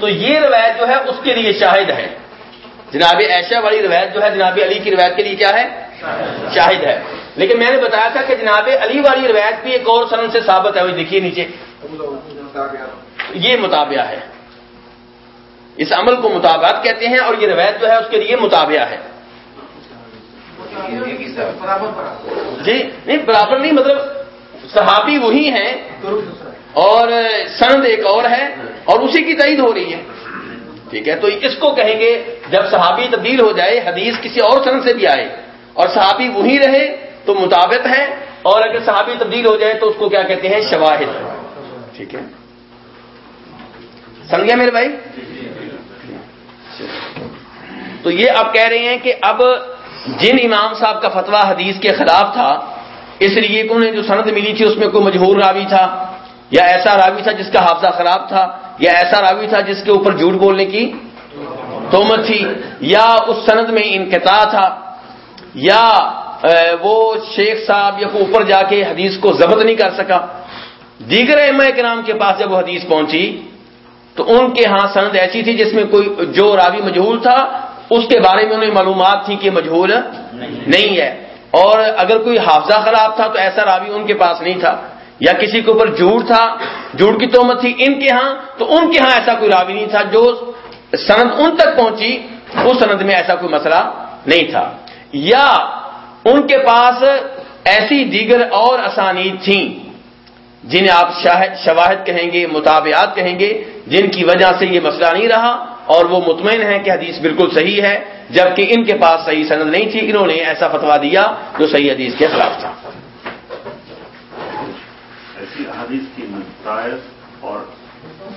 تو یہ روایت جو ہے اس کے لیے شاہد ہے۔ جناب عائشہ والی روایت جو ہے، جناب علی کی روایت کے لیے کیا ہے؟ شاہد ہے۔ لیکن میں نے بتایا تھا کہ جناب علی والی روایت بھی ایک اور سنن سے ثابت ہے، وہ دیکھیے نیچے۔ یہ مطابعہ ہے۔ اس عمل کو مطابعات کہتے ہیں اور یہ روایت جو ہے، اس کے لیے مطابعہ ہے۔ جی نہیں، برابر نہیں مطلب صحابی وہی ہیں۔ اور سند ایک اور ہے اور اسی کی تعید ہو رہی ہے۔ ٹھیک ہے؟ تو اس کو کہیں گے جب صحابی تبدیل ہو جائے، حدیث کسی اور سند سے بھی آئے اور صحابی وہی رہے تو مطابق ہے اور اگر صحابی تبدیل ہو جائے تو اس کو کیا کہتے ہیں؟ شواہد۔ ٹھیک ہے؟ سمجھا میرے بھائی؟ تو یہ آپ کہہ رہے ہیں کہ اب جن امام صاحب کا فتویٰ حدیث کے خلاف تھا، اس لیے کہ انہیں جو سند ملی تھی، اس میں کوئی مجہور راوی تھا یا ایسا راوی تھا جس کا حافظہ خراب تھا یا ایسا راوی تھا جس کے اوپر جھوٹ بولنے کی تومت تھی یا اس سند میں انقطاع تھا یا وہ شیخ صاحب یا اوپر جا کے حدیث کو ضبط نہیں کر سکا۔ دیگر اما کے نام کے پاس جب وہ حدیث پہنچی تو ان کے ہاں سند ایسی تھی جس میں کوئی جو راوی مجہول تھا اس کے بارے میں انہیں معلومات تھی کہ مجہول نہیں ہے۔ اور اگر کوئی حافظہ خراب تھا تو ایسا راوی ان کے پاس نہیں تھا۔ یا کسی کے اوپر جھوٹ تھا، جھوٹ کی تومت تھی ان کے ہاں تو ان کے ہاں ایسا کوئی راوی نہیں تھا جو سند ان تک پہنچی، اس سند میں ایسا کوئی مسئلہ نہیں تھا۔ یا ان کے پاس ایسی دیگر اور اسانید تھیں جنہیں آپ شواہد کہیں گے مطابعات کہیں گے، جن کی وجہ سے یہ مسئلہ نہیں رہا، اور وہ مطمئن ہے کہ حدیث بالکل صحیح ہے، جبکہ ان کے پاس صحیح سند نہیں تھی، انہوں نے ایسا فتوا دیا جو صحیح حدیث کے خلاف تھا ایسی حدیث کی اور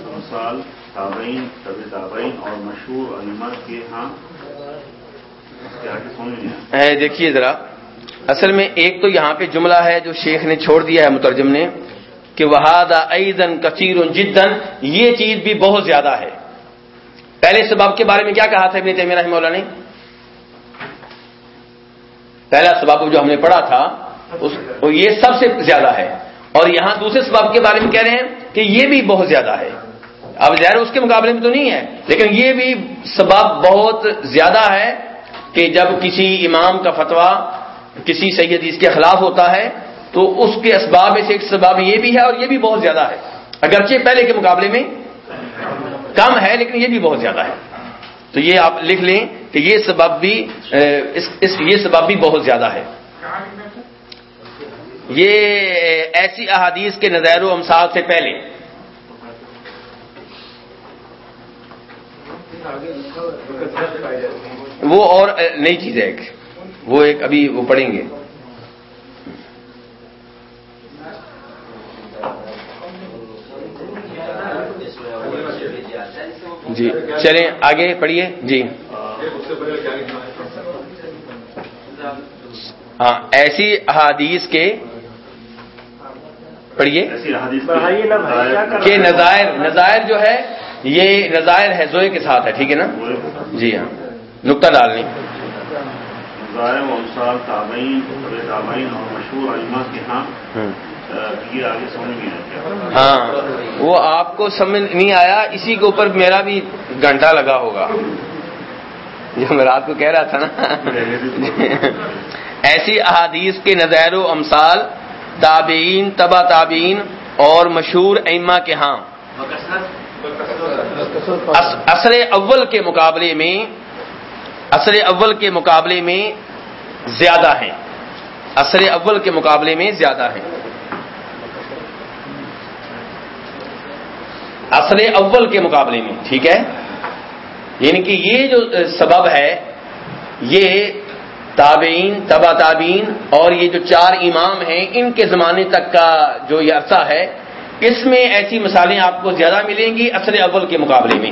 مثال تابعین طب تابعین اور مشہور علمت کے ہاں۔ دیکھیے ذرا۔ اصل میں ایک تو یہاں پہ جملہ ہے جو شیخ نے چھوڑ دیا ہے، مترجم نے، کہ وہاد ایزن کثیر جدن یہ چیز بھی بہت زیادہ ہے۔ پہلے سبب کے بارے میں کیا کہا تھا ابن تیمیہ رحمہ اللہ نے؟ پہلا سبب جو ہم نے پڑھا تھا، اس یہ سب سے زیادہ ہے۔ اور یہاں دوسرے سبب کے بارے میں کہہ رہے ہیں کہ یہ بھی بہت زیادہ ہے۔ اب ظاہر اس کے مقابلے میں تو نہیں ہے لیکن یہ بھی سبب بہت زیادہ ہے کہ جب کسی امام کا فتویٰ کسی سید اس کے خلاف ہوتا ہے تو اس کے اسباب میں سے ایک سباب یہ بھی ہے اور یہ بھی بہت زیادہ ہے۔ اگرچہ پہلے کے مقابلے میں کم ہے لیکن یہ بھی بہت زیادہ ہے۔ تو یہ آپ لکھ لیں کہ یہ سبب بھی اس, اس یہ سبب بھی بہت زیادہ ہے۔ یہ ایسی احادیث کے نظیر و امسال سے پہلے۔ وہ اور نئی چیز ہے ایک۔ وہ ایک ابھی وہ پڑھیں گے۔ جی چلیں آگے پڑھیے۔ جی۔ ہاں ایسی احادیث کے پڑھیے۔ کہ نظائر نظائر جو ہے یہ نظائر ہے زوئے کے ساتھ ہے ٹھیک ہے نا؟ جی ہاں۔ نقطہ ڈالنی۔ ہاں وہ آپ کو سمجھ نہیں آیا اسی کے اوپر میرا بھی گھنٹہ لگا ہوگا۔ جو میں رات کو کہہ رہا تھا نا۔ ایسی احادیث کے نظیر و امثال تابعین تبا تابعین اور مشہور ایما کے ہاں۔ اثر اول کے مقابلے میں، اثر اول کے مقابلے میں زیادہ ہیں۔ اثر اول کے مقابلے میں زیادہ ہیں۔ اصل اول کے مقابلے میں، ٹھیک ہے؟ یعنی کہ یہ جو سبب ہے، یہ تابعین تبا تابعین اور یہ جو چار امام ہیں ان کے زمانے تک کا جو یہ عرصہ ہے اس میں ایسی مثالیں آپ کو زیادہ ملیں گی اصل اول کے مقابلے میں۔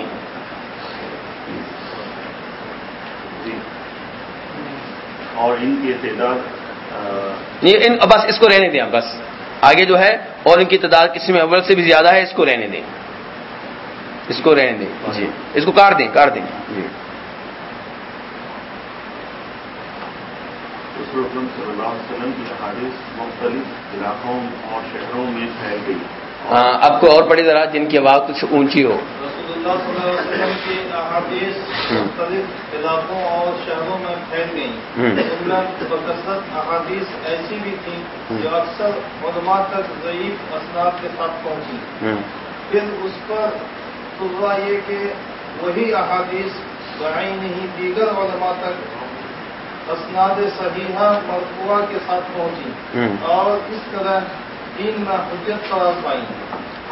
اور ان کی تعداد بس اس کو رہنے دیں بس۔ آگے جو ہے اور ان کی تعداد کسی میں اول سے بھی زیادہ ہے اس کو رہنے دیں۔ اس کو رہنے دیں۔ جی۔ اس کو کاٹ دیں کاٹ دیں۔ جی۔ صلی اللہ علیہ وسلم کی حادث مختلف علاقوں اور شہروں میں پھیل گئی۔ ہاں اب کو اور پڑی ذرا جن کی آواز کچھ اونچی ہو۔ رسول اللہ صلی اللہ علیہ وسلم کی احادیث مختلف علاقوں اور شہروں میں پھیل گئیں بکثرت احادیث ایسی بھی تھیں جو اکثر علماء تک ضعیف اسناد کے ساتھ پہنچی۔ پھر اس پر ہوا یہ کہ وہی احادیث بڑھائی نہیں دیگر علماء تک اسناد صحیحہ مرفوع کے ساتھ پہنچی۔ اور اس طرح دین میں حجت قرار پائیں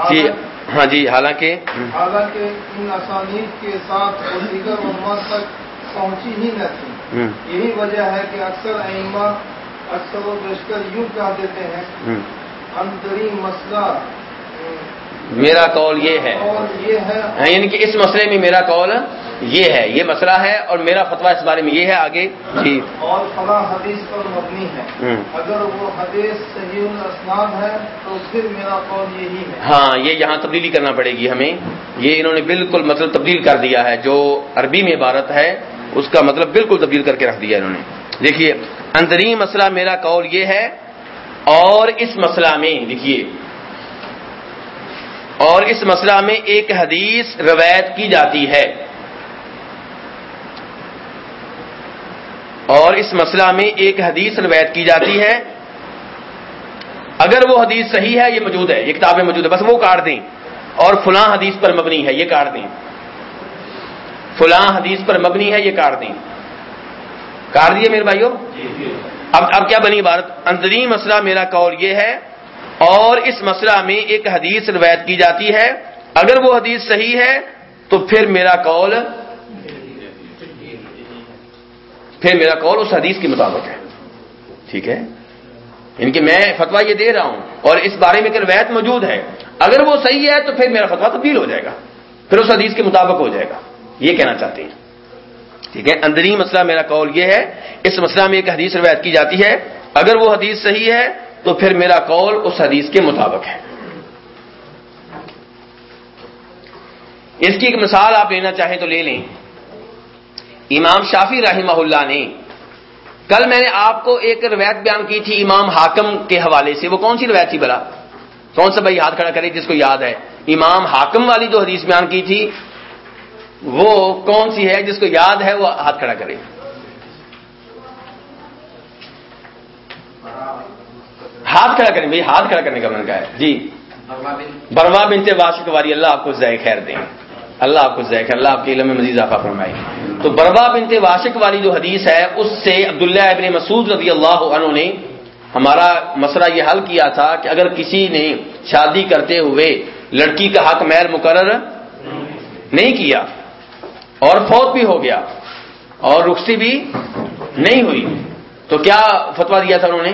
جی ہاں جی حالانکہ حالانکہ ان اسانید کے ساتھ وہ دیگر علماء تک پہنچی ہی نہ تھی۔ یہی وجہ ہے کہ اکثر ائمہ اکثر و بیشتر یوں کہہ دیتے ہیں۔ ہم۔ اندرین مسئلہ۔ میرا قول یہ ہے۔ اور یہ ہے ہاں، یعنی کہ اس مسئلے میں میرا قول یہ ہے یہ مسئلہ ہے اور میرا فتویٰ اس بارے میں یہ ہے آگے جی۔ اور فلاں حدیث پر مبنی ہے۔ اگر وہ حدیث صحیح الاسناد ہے تو پھر میرا قول یہی ہے۔ ہاں یہ یہاں تبدیلی کرنا پڑے گی ہمیں۔ یہ انہوں نے بالکل مطلب تبدیل کر دیا ہے جو عربی میں عبارت ہے اس کا مطلب بالکل تبدیل کر کے رکھ دیا انہوں نے۔ دیکھیے اندرین مسئلہ میرا قول یہ ہے اور اس مسئلہ میں دیکھیے۔ اور اس مسئلہ میں ایک حدیث روایت کی جاتی ہے۔ اور اس مسئلہ میں ایک حدیث روایت کی جاتی ہے۔ اگر وہ حدیث صحیح ہے یہ موجود ہے یہ کتاب میں موجود ہے بس وہ کاٹ دیں۔ اور فلاں حدیث پر مبنی ہے یہ کاٹ دیں۔ فلاں حدیث پر مبنی ہے یہ کاٹ دیں۔ کاٹ دیے میرے بھائیوں اب اب کیا بنی عبارت؟ اندرین مسئلہ میرا قول یہ ہے اور اس مسئلہ میں ایک حدیث روایت کی جاتی ہے۔ اگر وہ حدیث صحیح ہے تو پھر میرا قول پھر میرا قول اس حدیث کے مطابق ہے۔ ٹھیک ہے؟ یعنی ان کی میں فتویٰ یہ دے رہا ہوں اور اس بارے میں کہ روایت موجود ہے، اگر وہ صحیح ہے تو پھر میرا فتویٰ تبدیل ہو جائے گا۔ پھر اس حدیث کے مطابق ہو جائے گا۔ یہ کہنا چاہتے ہیں۔ ٹھیک ہے؟ اندرین مسئلہ میرا قول یہ ہے، اس مسئلہ میں ایک حدیث روایت کی جاتی ہے۔ اگر وہ حدیث صحیح ہے تو پھر میرا قول اس حدیث کے مطابق ہے۔ اس کی ایک مثال آپ لینا چاہیں تو لے لیں۔ امام شافی رحمہ اللہ نے کل میں نے آپ کو ایک روایت بیان کی تھی امام حاکم کے حوالے سے وہ کون سی روایت تھی بلا کون سا بھائی ہاتھ کھڑا کرے جس کو یاد ہے؟ امام حاکم والی جو حدیث بیان کی تھی وہ کون سی ہے جس کو یاد ہے؟ وہ ہاتھ کھڑا کرے۔ ہاتھ کھڑا کریں بھائی ہاتھ کھڑا کرنے کا من کا ہے۔ جی۔ بروا بنتے واشق والی اللہ آپ کو ذائق خیر دیں۔ اللہ آپ کو ذائق اللہ آپ کے علم میں مزید اضافہ فرمائے۔ تو بروا بنتے واشق والی جو حدیث ہے، اس سے عبداللہ ابن مسعود رضی اللہ عنہ نے ہمارا مسئلہ یہ حل کیا تھا کہ اگر کسی نے شادی کرتے ہوئے لڑکی کا حق مہر مقرر نہیں کیا اور فوت بھی ہو گیا اور رخصتی بھی نہیں ہوئی، تو کیا فتوا دیا تھا انہوں نے؟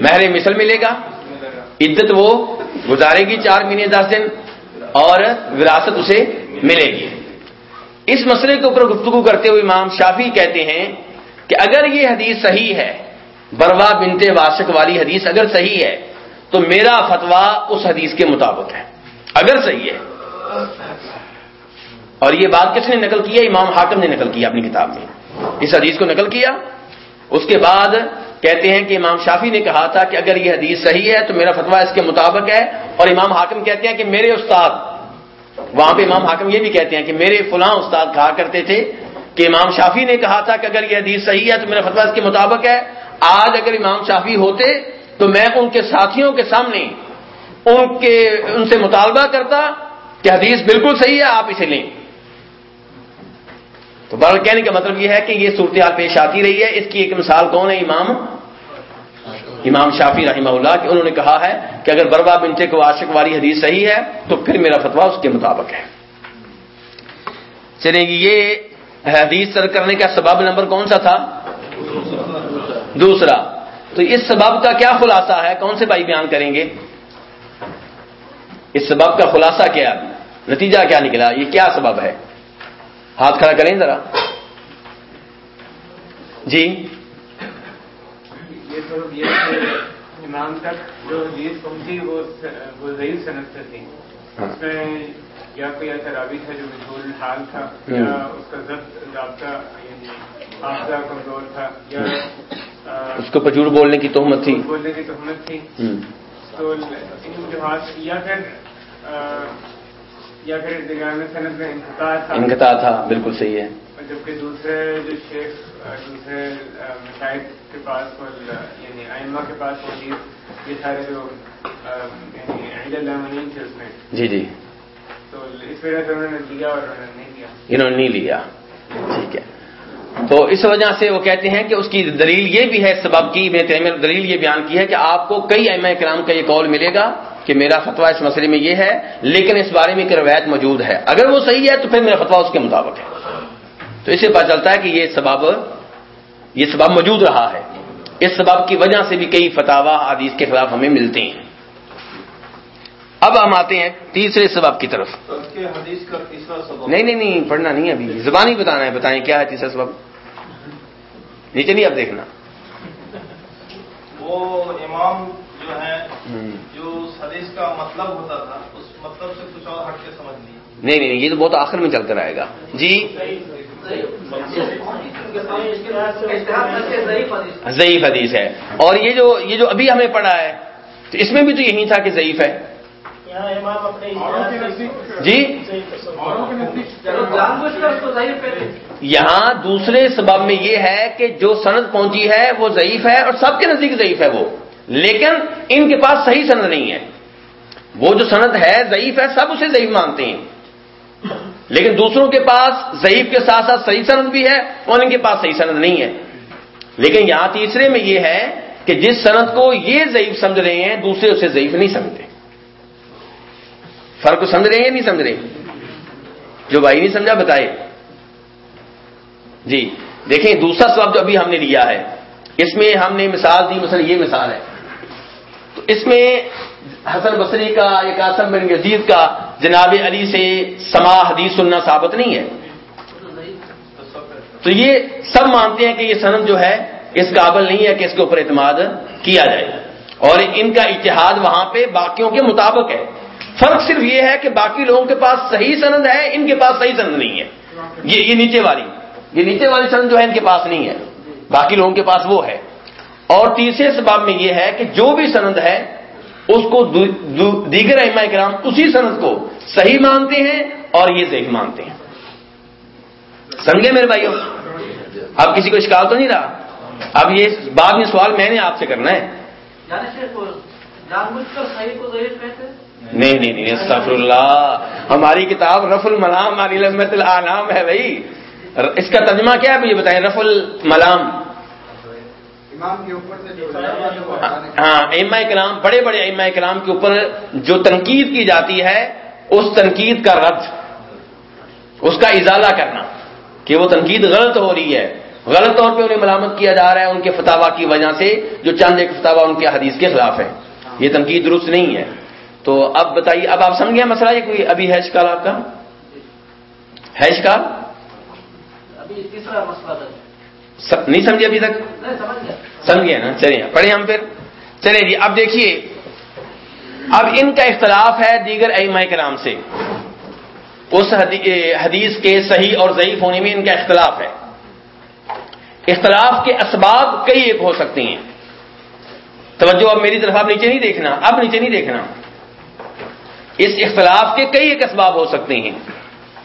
مہر مثل ملے گا، عدت وہ گزارے گی چار مہینے دس دن اور وراثت اسے ملے گی۔ اس مسئلے کے اوپر گفتگو کرتے ہوئے امام شافی کہتے ہیں کہ اگر یہ حدیث صحیح ہے، بروا بنتے واشق والی حدیث اگر صحیح ہے، تو میرا فتوا اس حدیث کے مطابق ہے۔ اگر صحیح ہے۔ اور یہ بات کس نے نقل کی ہے؟ امام حاکم نے نقل کیا اپنی کتاب میں۔ اس حدیث کو نقل کیا۔ اس کے بعد کہتے ہیں کہ امام شافی نے کہا تھا کہ اگر یہ حدیث صحیح ہے، تو میرا فتویٰ اس کے مطابق ہے۔ اور امام حاکم کہتے ہیں کہ میرے استاد وہاں پہ امام حاکم یہ بھی کہتے ہیں کہ میرے فلاں استاد کہا کرتے تھے کہ امام شافی نے کہا تھا کہ اگر یہ حدیث صحیح ہے تو میرا فتویٰ اس کے مطابق ہے۔ آج اگر امام شافی ہوتے تو میں ان کے ساتھیوں کے سامنے ان کے ان سے مطالبہ کرتا کہ حدیث بالکل صحیح ہے، آپ اسے لیں۔ تو بہرحال کہنے کا مطلب یہ ہے کہ یہ صورتحال پیش آتی رہی ہے۔ اس کی ایک مثال کون ہے؟ امام امام شافی رحمہ اللہ کہ انہوں نے کہا ہے کہ اگر بربا بنتے کو عاشق والی حدیث صحیح ہے تو پھر میرا فتویٰ اس کے مطابق ہے۔ چلیں گی یہ حدیث سر کرنے کا سبب نمبر کون سا تھا؟ دوسرا۔ تو اس سبب کا کیا خلاصہ ہے؟ کون سے بھائی بیان کریں گے؟ اس سبب کا خلاصہ کیا؟ نتیجہ کیا نکلا؟ یہ کیا سبب ہے؟ ہاتھ کھڑا کریں ذرا۔ جی۔ یہ سبب یہ کہ امام تک جو حدیث پہنچی وہ ضعیف صنعت سے تھی۔ اس میں یا کوئی ایسا رابی تھا جو مجھول حال تھا یا اس کا ضبط ضابطہ یعنی حافظہ کمزور تھا یا اس کو پجور بولنے کی تہمت تھی۔ بولنے کی تہمت تھی۔ تو ان وجوہات یا پھر یا پھر نگران صنعت میں انقطاع تھا۔ انقطاع تھا بالکل صحیح ہے۔ جبکہ دوسرے جو شیخ دوسرے مشاہد کے پاس یعنی ائمہ کے پاس چیز یہ سارے جو یعنی عید تھے اس میں۔ جی جی۔ تو اس وجہ سے انہوں نے دیا اور انہوں نے نہیں دیا انہوں نے نہیں لیا۔ ٹھیک ہے۔ تو اس وجہ سے وہ کہتے ہیں کہ اس کی دلیل یہ بھی ہے سبب کی میں دلیل یہ بیان کی ہے کہ آپ کو کئی ایم کرام کا یہ قول ملے گا کہ میرا فتویٰ اس مسئلے میں یہ ہے لیکن اس بارے میں ایک روایت موجود ہے۔ اگر وہ صحیح ہے تو پھر میرا فتویٰ اس کے مطابق ہے۔ تو اس سے پتا چلتا ہے کہ یہ سبب یہ سبب موجود رہا ہے۔ اس سبب کی وجہ سے بھی کئی فتح حدیث کے خلاف ہمیں ملتے ہیں۔ اب ہم آتے ہیں تیسرے سبب کی طرف۔ نہیں نہیں نہیں پڑھنا نہیں ابھی۔ زبانی بتانا ہے بتائیں کیا ہے تیسرا سبب؟ نیچے نہیں اب دیکھنا۔ وہ امام جو ہے جو حدیث کا مطلب ہوتا تھا اس مطلب سے کچھ اور ہٹ کے سمجھ لی نہیں نہیں یہ تو بہت آخر میں چل کر آئے گا۔ جی۔ ضعیف حدیث ہے۔ اور یہ جو یہ جو ابھی ہمیں پڑھا ہے تو اس میں بھی تو یہی تھا کہ ضعیف ہے۔ جی؟ یہاں دوسرے سبب میں یہ ہے کہ جو سند پہنچی ہے وہ ضعیف ہے اور سب کے نزدیک ضعیف ہے وہ۔ لیکن ان کے پاس صحیح سند نہیں ہے۔ وہ جو سند ہے ضعیف ہے سب اسے ضعیف مانتے ہیں۔ لیکن دوسروں کے پاس ضعیف کے ساتھ ساتھ صحیح سند بھی ہے اور ان کے پاس صحیح سند نہیں ہے۔ لیکن یہاں تیسرے میں یہ ہے کہ جس سند کو یہ ضعیف سمجھ رہے ہیں، دوسرے اسے ضعیف نہیں سمجھتے۔ فرق کو سمجھ رہے ہیں یا نہیں سمجھ رہے؟ جو بھائی نہیں سمجھا بتائے جی دیکھیں، دوسرا سبب جو ابھی ہم نے لیا ہے، اس میں ہم نے مثال دی، مثلا یہ مثال ہے۔ تو اس میں حسن بصری کا یا قاسم بن یزید کا جناب علی سے سما حدیث سننا ثابت نہیں ہے۔ تو یہ سب مانتے ہیں کہ یہ سنم جو ہے، اس قابل نہیں ہے کہ اس کے اوپر اعتماد کیا جائے۔ اور ان کا اتحاد وہاں پہ باقیوں کے مطابق ہے۔ فرق صرف یہ ہے کہ باقی لوگوں کے پاس صحیح سند ہے، ان کے پاس صحیح سند نہیں ہے۔ یہ یہ نیچے والی، یہ نیچے والی سند جو ہے، ان کے پاس نہیں ہے۔ باقی لوگوں کے پاس وہ ہے۔ اور تیسرے سباب میں یہ ہے کہ جو بھی سند ہے اس کو دیگر اما کرام اسی سند کو صحیح مانتے ہیں اور یہ صحیح مانتے ہیں۔ سمجھے میرے بھائیوں؟ اب کسی کو اشکال تو نہیں رہا؟ اب یہ بعد میں سوال میں نے آپ سے کرنا ہے۔ نہیں نہیں نہیں استغفر اللہ۔ ہماری کتاب رف الملام علی لمت العلام ہے بھائی۔ اس کا ترجمہ کیا ہے یہ بتائیں؟ رف الملام۔ ہاں اما کلام بڑے بڑے اما کلام کے اوپر جو تنقید کی جاتی ہے اس تنقید کا رد اس کا ازالہ کرنا کہ وہ تنقید غلط ہو رہی ہے۔ غلط طور پہ انہیں ملامت کیا جا رہا ہے ان کے فتوا کی وجہ سے جو چند ایک فتوا ان کے حدیث کے خلاف ہے یہ تنقید درست نہیں ہے۔ تو اب بتائیے اب آپ سمجھ گئے مسئلہ یہ کوئی ابھی ہے شکال آپ کا؟ ہے۔ شکال نہیں سمجھے ابھی تک؟ سمجھ گئے نا؟ چلیے پڑھیں ہم پھر۔ چلے جی اب دیکھیے۔ اب ان کا اختلاف ہے دیگر ایم کرام سے۔ اس حدیث کے صحیح اور ضعیف ہونے میں ان کا اختلاف ہے۔ اختلاف کے اسباب کئی ایک ہو سکتے ہیں۔ توجہ اب میری طرف اب نیچے نہیں دیکھنا۔ اب نیچے نہیں دیکھنا۔ اس اختلاف کے کئی ایک اسباب ہو سکتے ہیں۔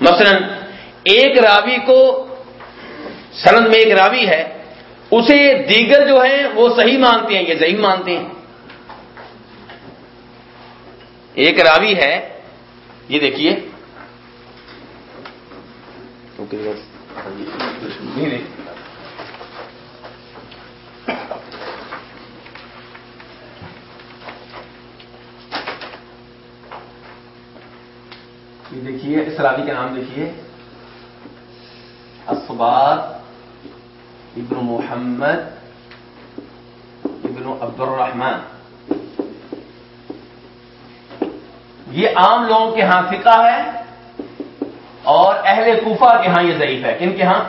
مثلا ایک راوی کو سند میں ایک راوی ہے، اسے دیگر جو ہیں وہ صحیح مانتے ہیں یہ صحیح مانتے ہیں۔ ایک راوی ہے، یہ دیکھیے۔ یہ دیکھیے، اس راوی کا نام دیکھیے۔ اسباد ابن محمد ابن عبد الرحمن یہ عام لوگوں کے ہاں فقہ ہے اور اہل کوفہ کے ہاں یہ ضعیف ہے۔ کن کے ہاں؟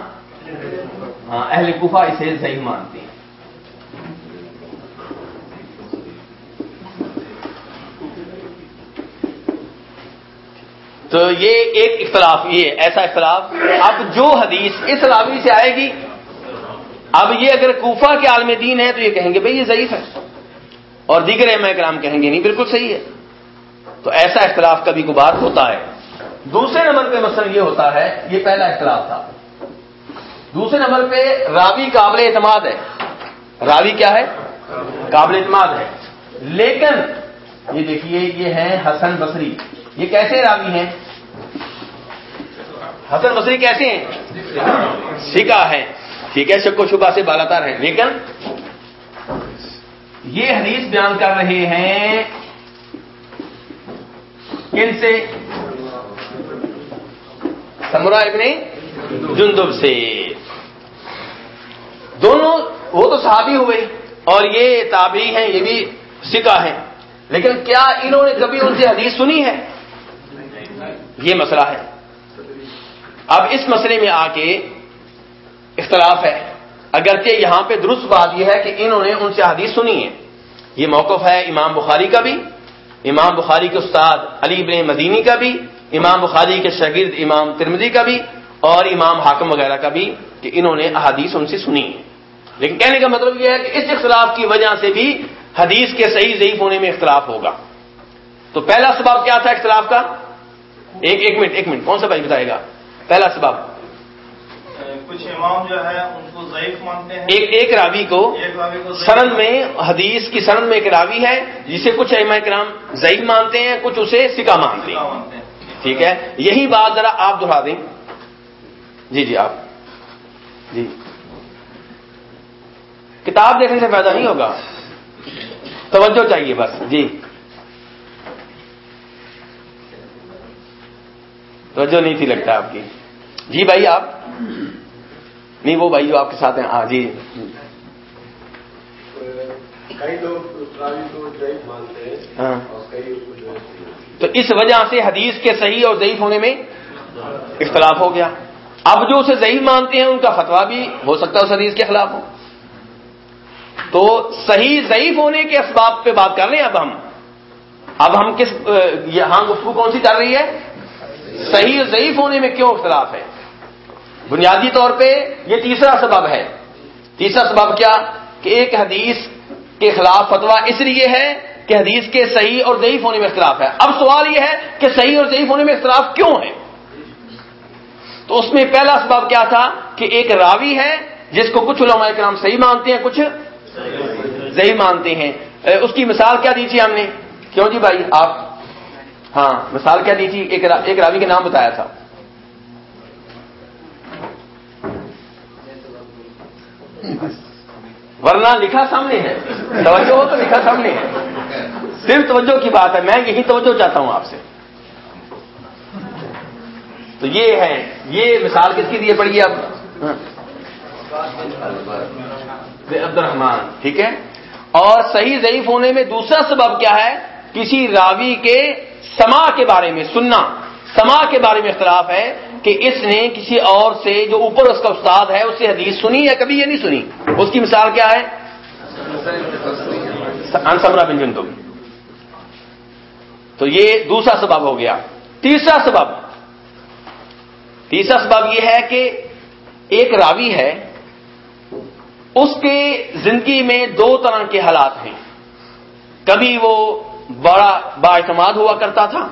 ہاں اہل کوفہ اسے ضعیف مانتے ہیں۔ تو یہ ایک اختلاف، یہ ایسا اختلاف۔ اب جو حدیث اس راوی سے آئے گی اب یہ اگر کوفہ کے عالم دین ہے تو یہ کہیں گے بھائی یہ ضعیف ہے۔ اور دیگر احمد کرام کہیں گے نہیں، بالکل صحیح ہے۔ تو ایسا اختلاف کبھی کبھار ہوتا ہے۔ دوسرے نمبر پہ مثلا یہ ہوتا ہے، یہ پہلا اختلاف تھا۔ دوسرے نمبر پہ راوی قابل اعتماد ہے۔ راوی کیا ہے؟ قابل اعتماد ہے۔ لیکن یہ دیکھیے، یہ ہے حسن بصری۔ یہ کیسے راوی ہیں؟ حسن بصری کیسے ہیں؟ سکھا ہے ٹھیک ہے شک و شبہ سے بالاتار ہے لیکن یہ حدیث بیان کر رہے ہیں کن سے سمرا ابن جندب سے۔ دونوں وہ تو صحابی ہوئے اور یہ تابعی ہیں یہ بھی سکا ہے لیکن کیا انہوں نے کبھی ان سے حدیث سنی ہے؟ یہ مسئلہ ہے۔ اب اس مسئلے میں آ کے اختلاف ہے۔ اگرچہ یہاں پہ درست بات یہ ہے کہ انہوں نے ان سے حدیث سنی ہے۔ یہ موقف ہے امام بخاری کا بھی، امام بخاری کے استاد علی بن مدینی کا بھی، امام بخاری کے شاگرد امام ترمدی کا بھی اور امام حاکم وغیرہ کا بھی کہ انہوں نے احادیث ان سے سنی ہے لیکن کہنے کا مطلب یہ ہے کہ اس اختلاف کی وجہ سے بھی حدیث کے صحیح ضعیف ہونے میں اختلاف ہوگا۔ تو پہلا سبب کیا تھا اختلاف کا؟ ایک ایک منٹ ایک منٹ، کون سا بھائی بتائے گا؟ پہلا سبب۔ کچھ امام جو ہے ان کو ضعیف مانتے ہیں۔ ایک ایک راوی کو ایک راوی کو ضعیف سند میں حدیث کی سند میں ایک راوی ہے جسے کچھ اما کرام ضعیف مانتے ہیں کچھ اسے سکا مانتے ہیں۔ ٹھیک ہے؟ یہی بات ذرا آپ دہرا دیں۔ جی جی آپ۔ جی۔ کتاب دیکھنے سے فائدہ نہیں ہوگا؟ توجہ چاہیے بس۔ جی۔ توجہ نہیں تھی لگتا آپ کی۔ جی بھائی آپ۔ نہیں وہ بھائی جو آپ کے ساتھ ہیں۔ ہاں جی۔ کئی لوگ ضعیف مانتے ہیں ہاں۔ تو اس وجہ سے حدیث کے صحیح اور ضعیف ہونے میں اختلاف ہو گیا۔ اب جو اسے ضعیف مانتے ہیں ان کا فتویٰ بھی ہو سکتا ہے اس حدیث کے خلاف ہو۔ تو صحیح ضعیف ہونے کے اسباب پہ بات کر رہے ہیں اب ہم۔ اب ہم کس یہاں گفتگو کون سی چل رہی ہے؟ صحیح ضعیف ہونے میں کیوں اختلاف ہے؟ بنیادی طور پہ یہ تیسرا سبب ہے۔ تیسرا سبب کیا؟ کہ ایک حدیث کے خلاف فتوا اس لیے ہے کہ حدیث کے صحیح اور ضعیف ہونے میں اختلاف ہے۔ اب سوال یہ ہے کہ صحیح اور ضعیف ہونے میں اختلاف کیوں ہے؟ تو اس میں پہلا سبب کیا تھا کہ ایک راوی ہے جس کو کچھ علماء کرام صحیح مانتے ہیں، کچھ صحیح مانتے ہیں۔ اس کی مثال کیا دی تھی ہم نے؟ کیوں جی بھائی آپ؟ ہاں مثال کیا دی تھی؟ ایک راوی کے نام بتایا تھا۔ ورنہ لکھا سامنے ہے۔ توجہ ہو تو لکھا سامنے ہے۔ صرف توجہ کی بات ہے۔ میں یہی توجہ چاہتا ہوں آپ سے۔ تو یہ ہے۔ یہ مثال کس کی دیے پڑی اب ہاں۔ عبد الرحمان ٹھیک ہے۔ اور صحیح ضعیف ہونے میں دوسرا سبب کیا ہے؟ کسی راوی کے سما کے بارے میں سننا۔ سما کے بارے میں اختلاف ہے۔ کہ اس نے کسی اور سے جو اوپر اس کا استاد ہے، اس سے حدیث سنی یا کبھی یہ نہیں سنی؟ اس کی مثال کیا ہے؟ انسمرا بن جندب۔ تو یہ دوسرا سبب ہو گیا۔ تیسرا سبب۔ تیسرا سبب یہ ہے کہ ایک راوی ہے، اس کے زندگی میں دو طرح کے حالات ہیں۔ کبھی وہ بڑا با اعتماد ہوا کرتا تھا،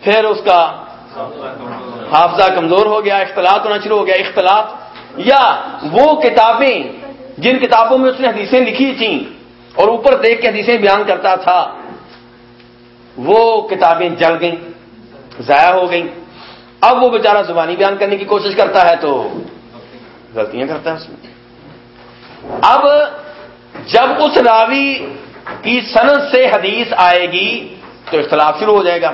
پھر اس کا حافظہ کمزور ہو گیا، اختلاط ہونا شروع ہو گیا، اختلاط۔ یا وہ کتابیں جن کتابوں میں اس نے حدیثیں لکھی تھیں اور اوپر دیکھ کے حدیثیں بیان کرتا تھا، وہ کتابیں جل گئیں، ضائع ہو گئیں۔ اب وہ بیچارہ زبانی بیان کرنے کی کوشش کرتا ہے تو غلطیاں کرتا ہے اس میں۔ اب جب اس راوی کی سند سے حدیث آئے گی تو اختلاف شروع ہو جائے گا۔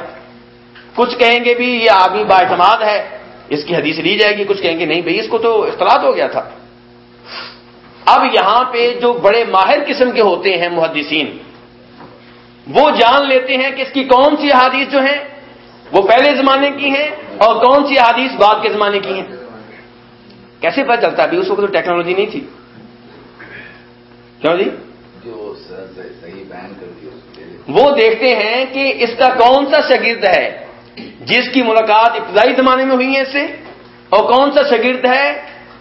کچھ کہیں گے بھی یہ آدمی با اعتماد ہے اس کی حدیث لی جائے گی کچھ کہیں گے نہیں بھائی اس کو تو اختلاط ہو گیا تھا۔ اب یہاں پہ جو بڑے ماہر قسم کے ہوتے ہیں محدثین وہ جان لیتے ہیں کہ اس کی کون سی احادیث جو ہیں وہ پہلے زمانے کی ہیں اور کون سی احادیث بعد کے زمانے کی ہیں۔ کیسے پتہ چلتا ابھی اس وقت تو ٹیکنالوجی نہیں تھی۔ کیوں جی؟ جو صحیح بیان کر وہ دیکھتے ہیں کہ اس کا کون سا شاگرد ہے۔ جس کی ملاقات ابتدائی زمانے میں ہوئی ہے اس سے؟ اور کون سا شاگرد ہے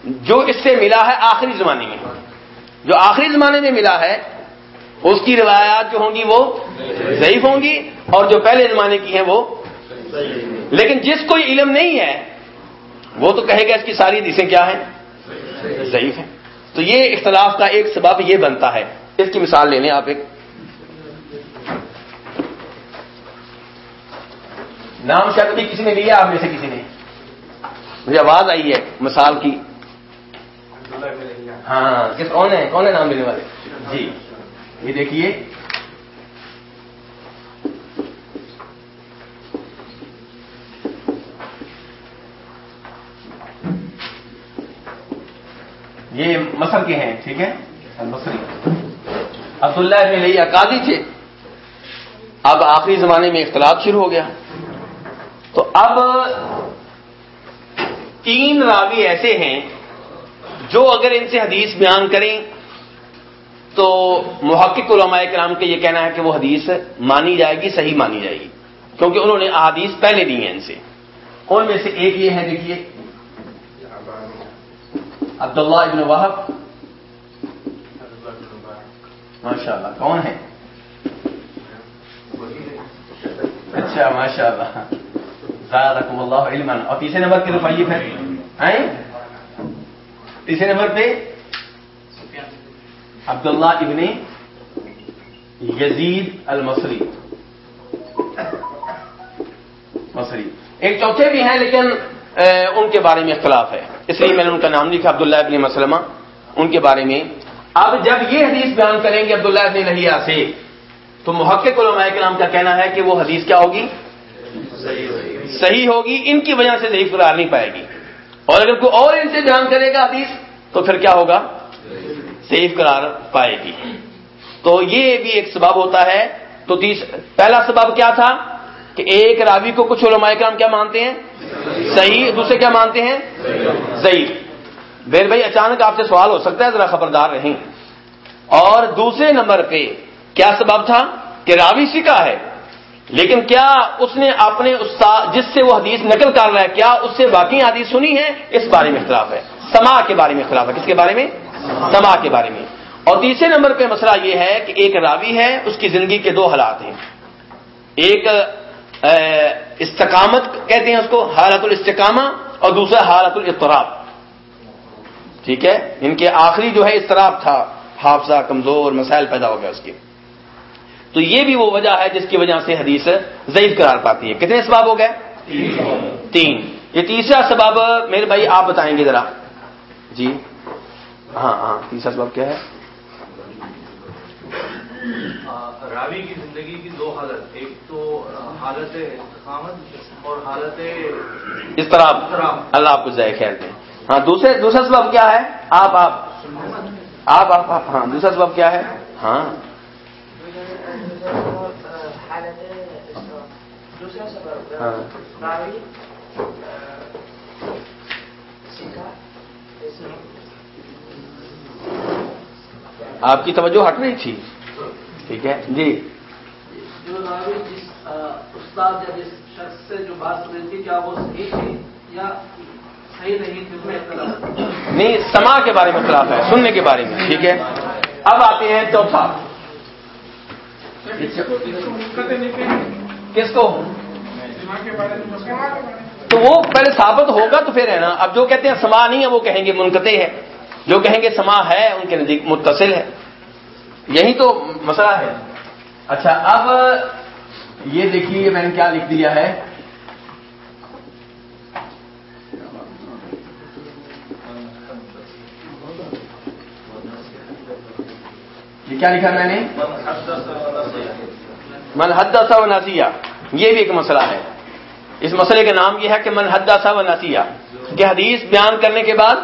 جو اس سے ملا ہے آخری زمانے میں؟ جو آخری زمانے میں ملا ہے، اس کی روایات جو ہوں گی وہ ضعیف ہوں گی، اور جو پہلے زمانے کی ہیں وہ لیکن جس کو علم نہیں ہے، وہ تو کہے گا اس کی ساری حدیثیں کیا ہیں؟ ضعیف ہیں۔ تو یہ اختلاف کا ایک سبب یہ بنتا ہے۔ اس کی مثال لے لیں آپ ایک نام شاید ابھی کسی نے لیا، آپ میں سے کسی نے؟ مجھے آواز آئی ہے، مثال کی۔ ہاں کس، کون ہے؟ کون ہے نام لینے والے؟ جی۔ یہ دیکھیے۔ یہ مصر کے ہیں، ٹھیک ہے؟ مصری عبداللہ ابن لیا قاضی تھے۔ اب آخری زمانے میں اختلاف شروع ہو گیا۔ تو اب تین راوی ایسے ہیں جو اگر ان سے حدیث بیان کریں تو محقق علماء کرام کے یہ کہنا ہے کہ وہ حدیث مانی جائے گی، صحیح مانی جائے گی۔ کیونکہ انہوں نے احادیث پہلے دی ہیں ان سے۔ ان میں سے ایک یہ ہے، دیکھیے، عبداللہ ابن وحب ماشاء اللہ کون ہے؟ اچھا ماشاء اللہ زیادہ اللہ علم اور تیسرے نمبر کے روپیے پھر تیسرے نمبر پہ عبداللہ ابن یزید المصری. مصری. ایک چوتھے بھی ہیں لیکن ان کے بارے میں اختلاف ہے. اس لیے میں نے ان کا نام لکھا عبداللہ ابن مسلمہ. ان کے بارے میں. اب جب یہ حدیث بیان کریں گے عبداللہ ابن لہیا سے، تو محقق علماء کے نام کا کہنا ہے کہ وہ حدیث کیا ہوگی؟ صحیح ہوگی، ان کی وجہ سے ضعیف قرار نہیں پائے گی۔ اور اگر کوئی اور ان سے بیان کرے گا حدیث، تو پھر کیا ہوگا؟ ضعیف قرار پائے گی۔ تو یہ بھی ایک سبب ہوتا ہے۔ تو پہلا سبب کیا تھا؟ کہ ایک راوی کو کچھ علماء کرام کیا مانتے ہیں؟ صحیح، دوسرے کیا مانتے ہیں؟ ضعیف۔ بیر بھائی، اچانک آپ سے سوال ہو سکتا ہے، ذرا خبردار رہیں۔ اور دوسرے نمبر پہ کیا سبب تھا؟ کہ راوی سکا ہے۔ لیکن کیا اس نے اپنے استاد، جس سے وہ حدیث نقل کر رہا ہے، کیا اس سے واقعی حدیث سنی ہے اس بارے میں اختلاف ہے۔ سما کے بارے میں اختلاف ہے۔ کس کے بارے میں؟ سما کے بارے میں۔ اور تیسرے نمبر پہ مسئلہ یہ ہے کہ ایک راوی ہے، اس کی زندگی کے دو حالات ہیں۔ ایک استقامت کہتے ہیں اس کو، حالت الاستقامہ، اور دوسرا، حالت الاضطراب۔ ٹھیک ہے؟ ان کے آخری جو ہے، اضطراب تھا، حافظہ کمزور مسائل پیدا ہو گیا اس کے۔ تو یہ بھی وہ وجہ ہے جس کی وجہ سے حدیث ضعیف قرار پاتی ہے۔ کتنے سباب ہو گئے؟ تین۔ یہ تیسرا سباب میرے بھائی آپ بتائیں گے ذرا۔ جی۔ ہاں ہاں۔ تیسرا سبب کیا ہے؟ راوی کی زندگی کی دو حالت۔ ایک تو حالت اور حالت اس طرح اللہ آپ کو ذائقہ خیر دیں ہاں دوسرے دوسرا سبب کیا ہے؟ آپ آپ۔ آپ آپ ہاں دوسرا سبب کیا ہے؟ ہاں۔ آپ کی توجہ ہٹ رہی تھی؟ ٹھیک ہے۔ جی۔ جو راوی جس استاد یا جس شخص سے جو بات سنی تھی کیا وہ صحیح تھی یا صحیح نہیں سما کے بارے میں خلاف ہے سننے کے بارے میں ٹھیک ہے۔ اب آتے ہیں چوتھا کس کو؟ تو وہ پہلے ثابت ہوگا تو پھر ہے نا۔ اب جو کہتے ہیں سما نہیں ہے، وہ کہیں گے منقطع ہے۔ جو کہیں گے سما ہے، ان کے نزدیک متصل ہے۔ یہی تو مسئلہ ہے۔ اچھا اب یہ دیکھیے میں نے کیا لکھ دیا ہے۔ یہ کیا لکھا میں نے؟ من حد و ناسیہ یہ بھی ایک مسئلہ ہے۔ اس مسئلے کا نام یہ ہے کہ من حد و ناسیہ کہ حدیث بیان کرنے کے بعد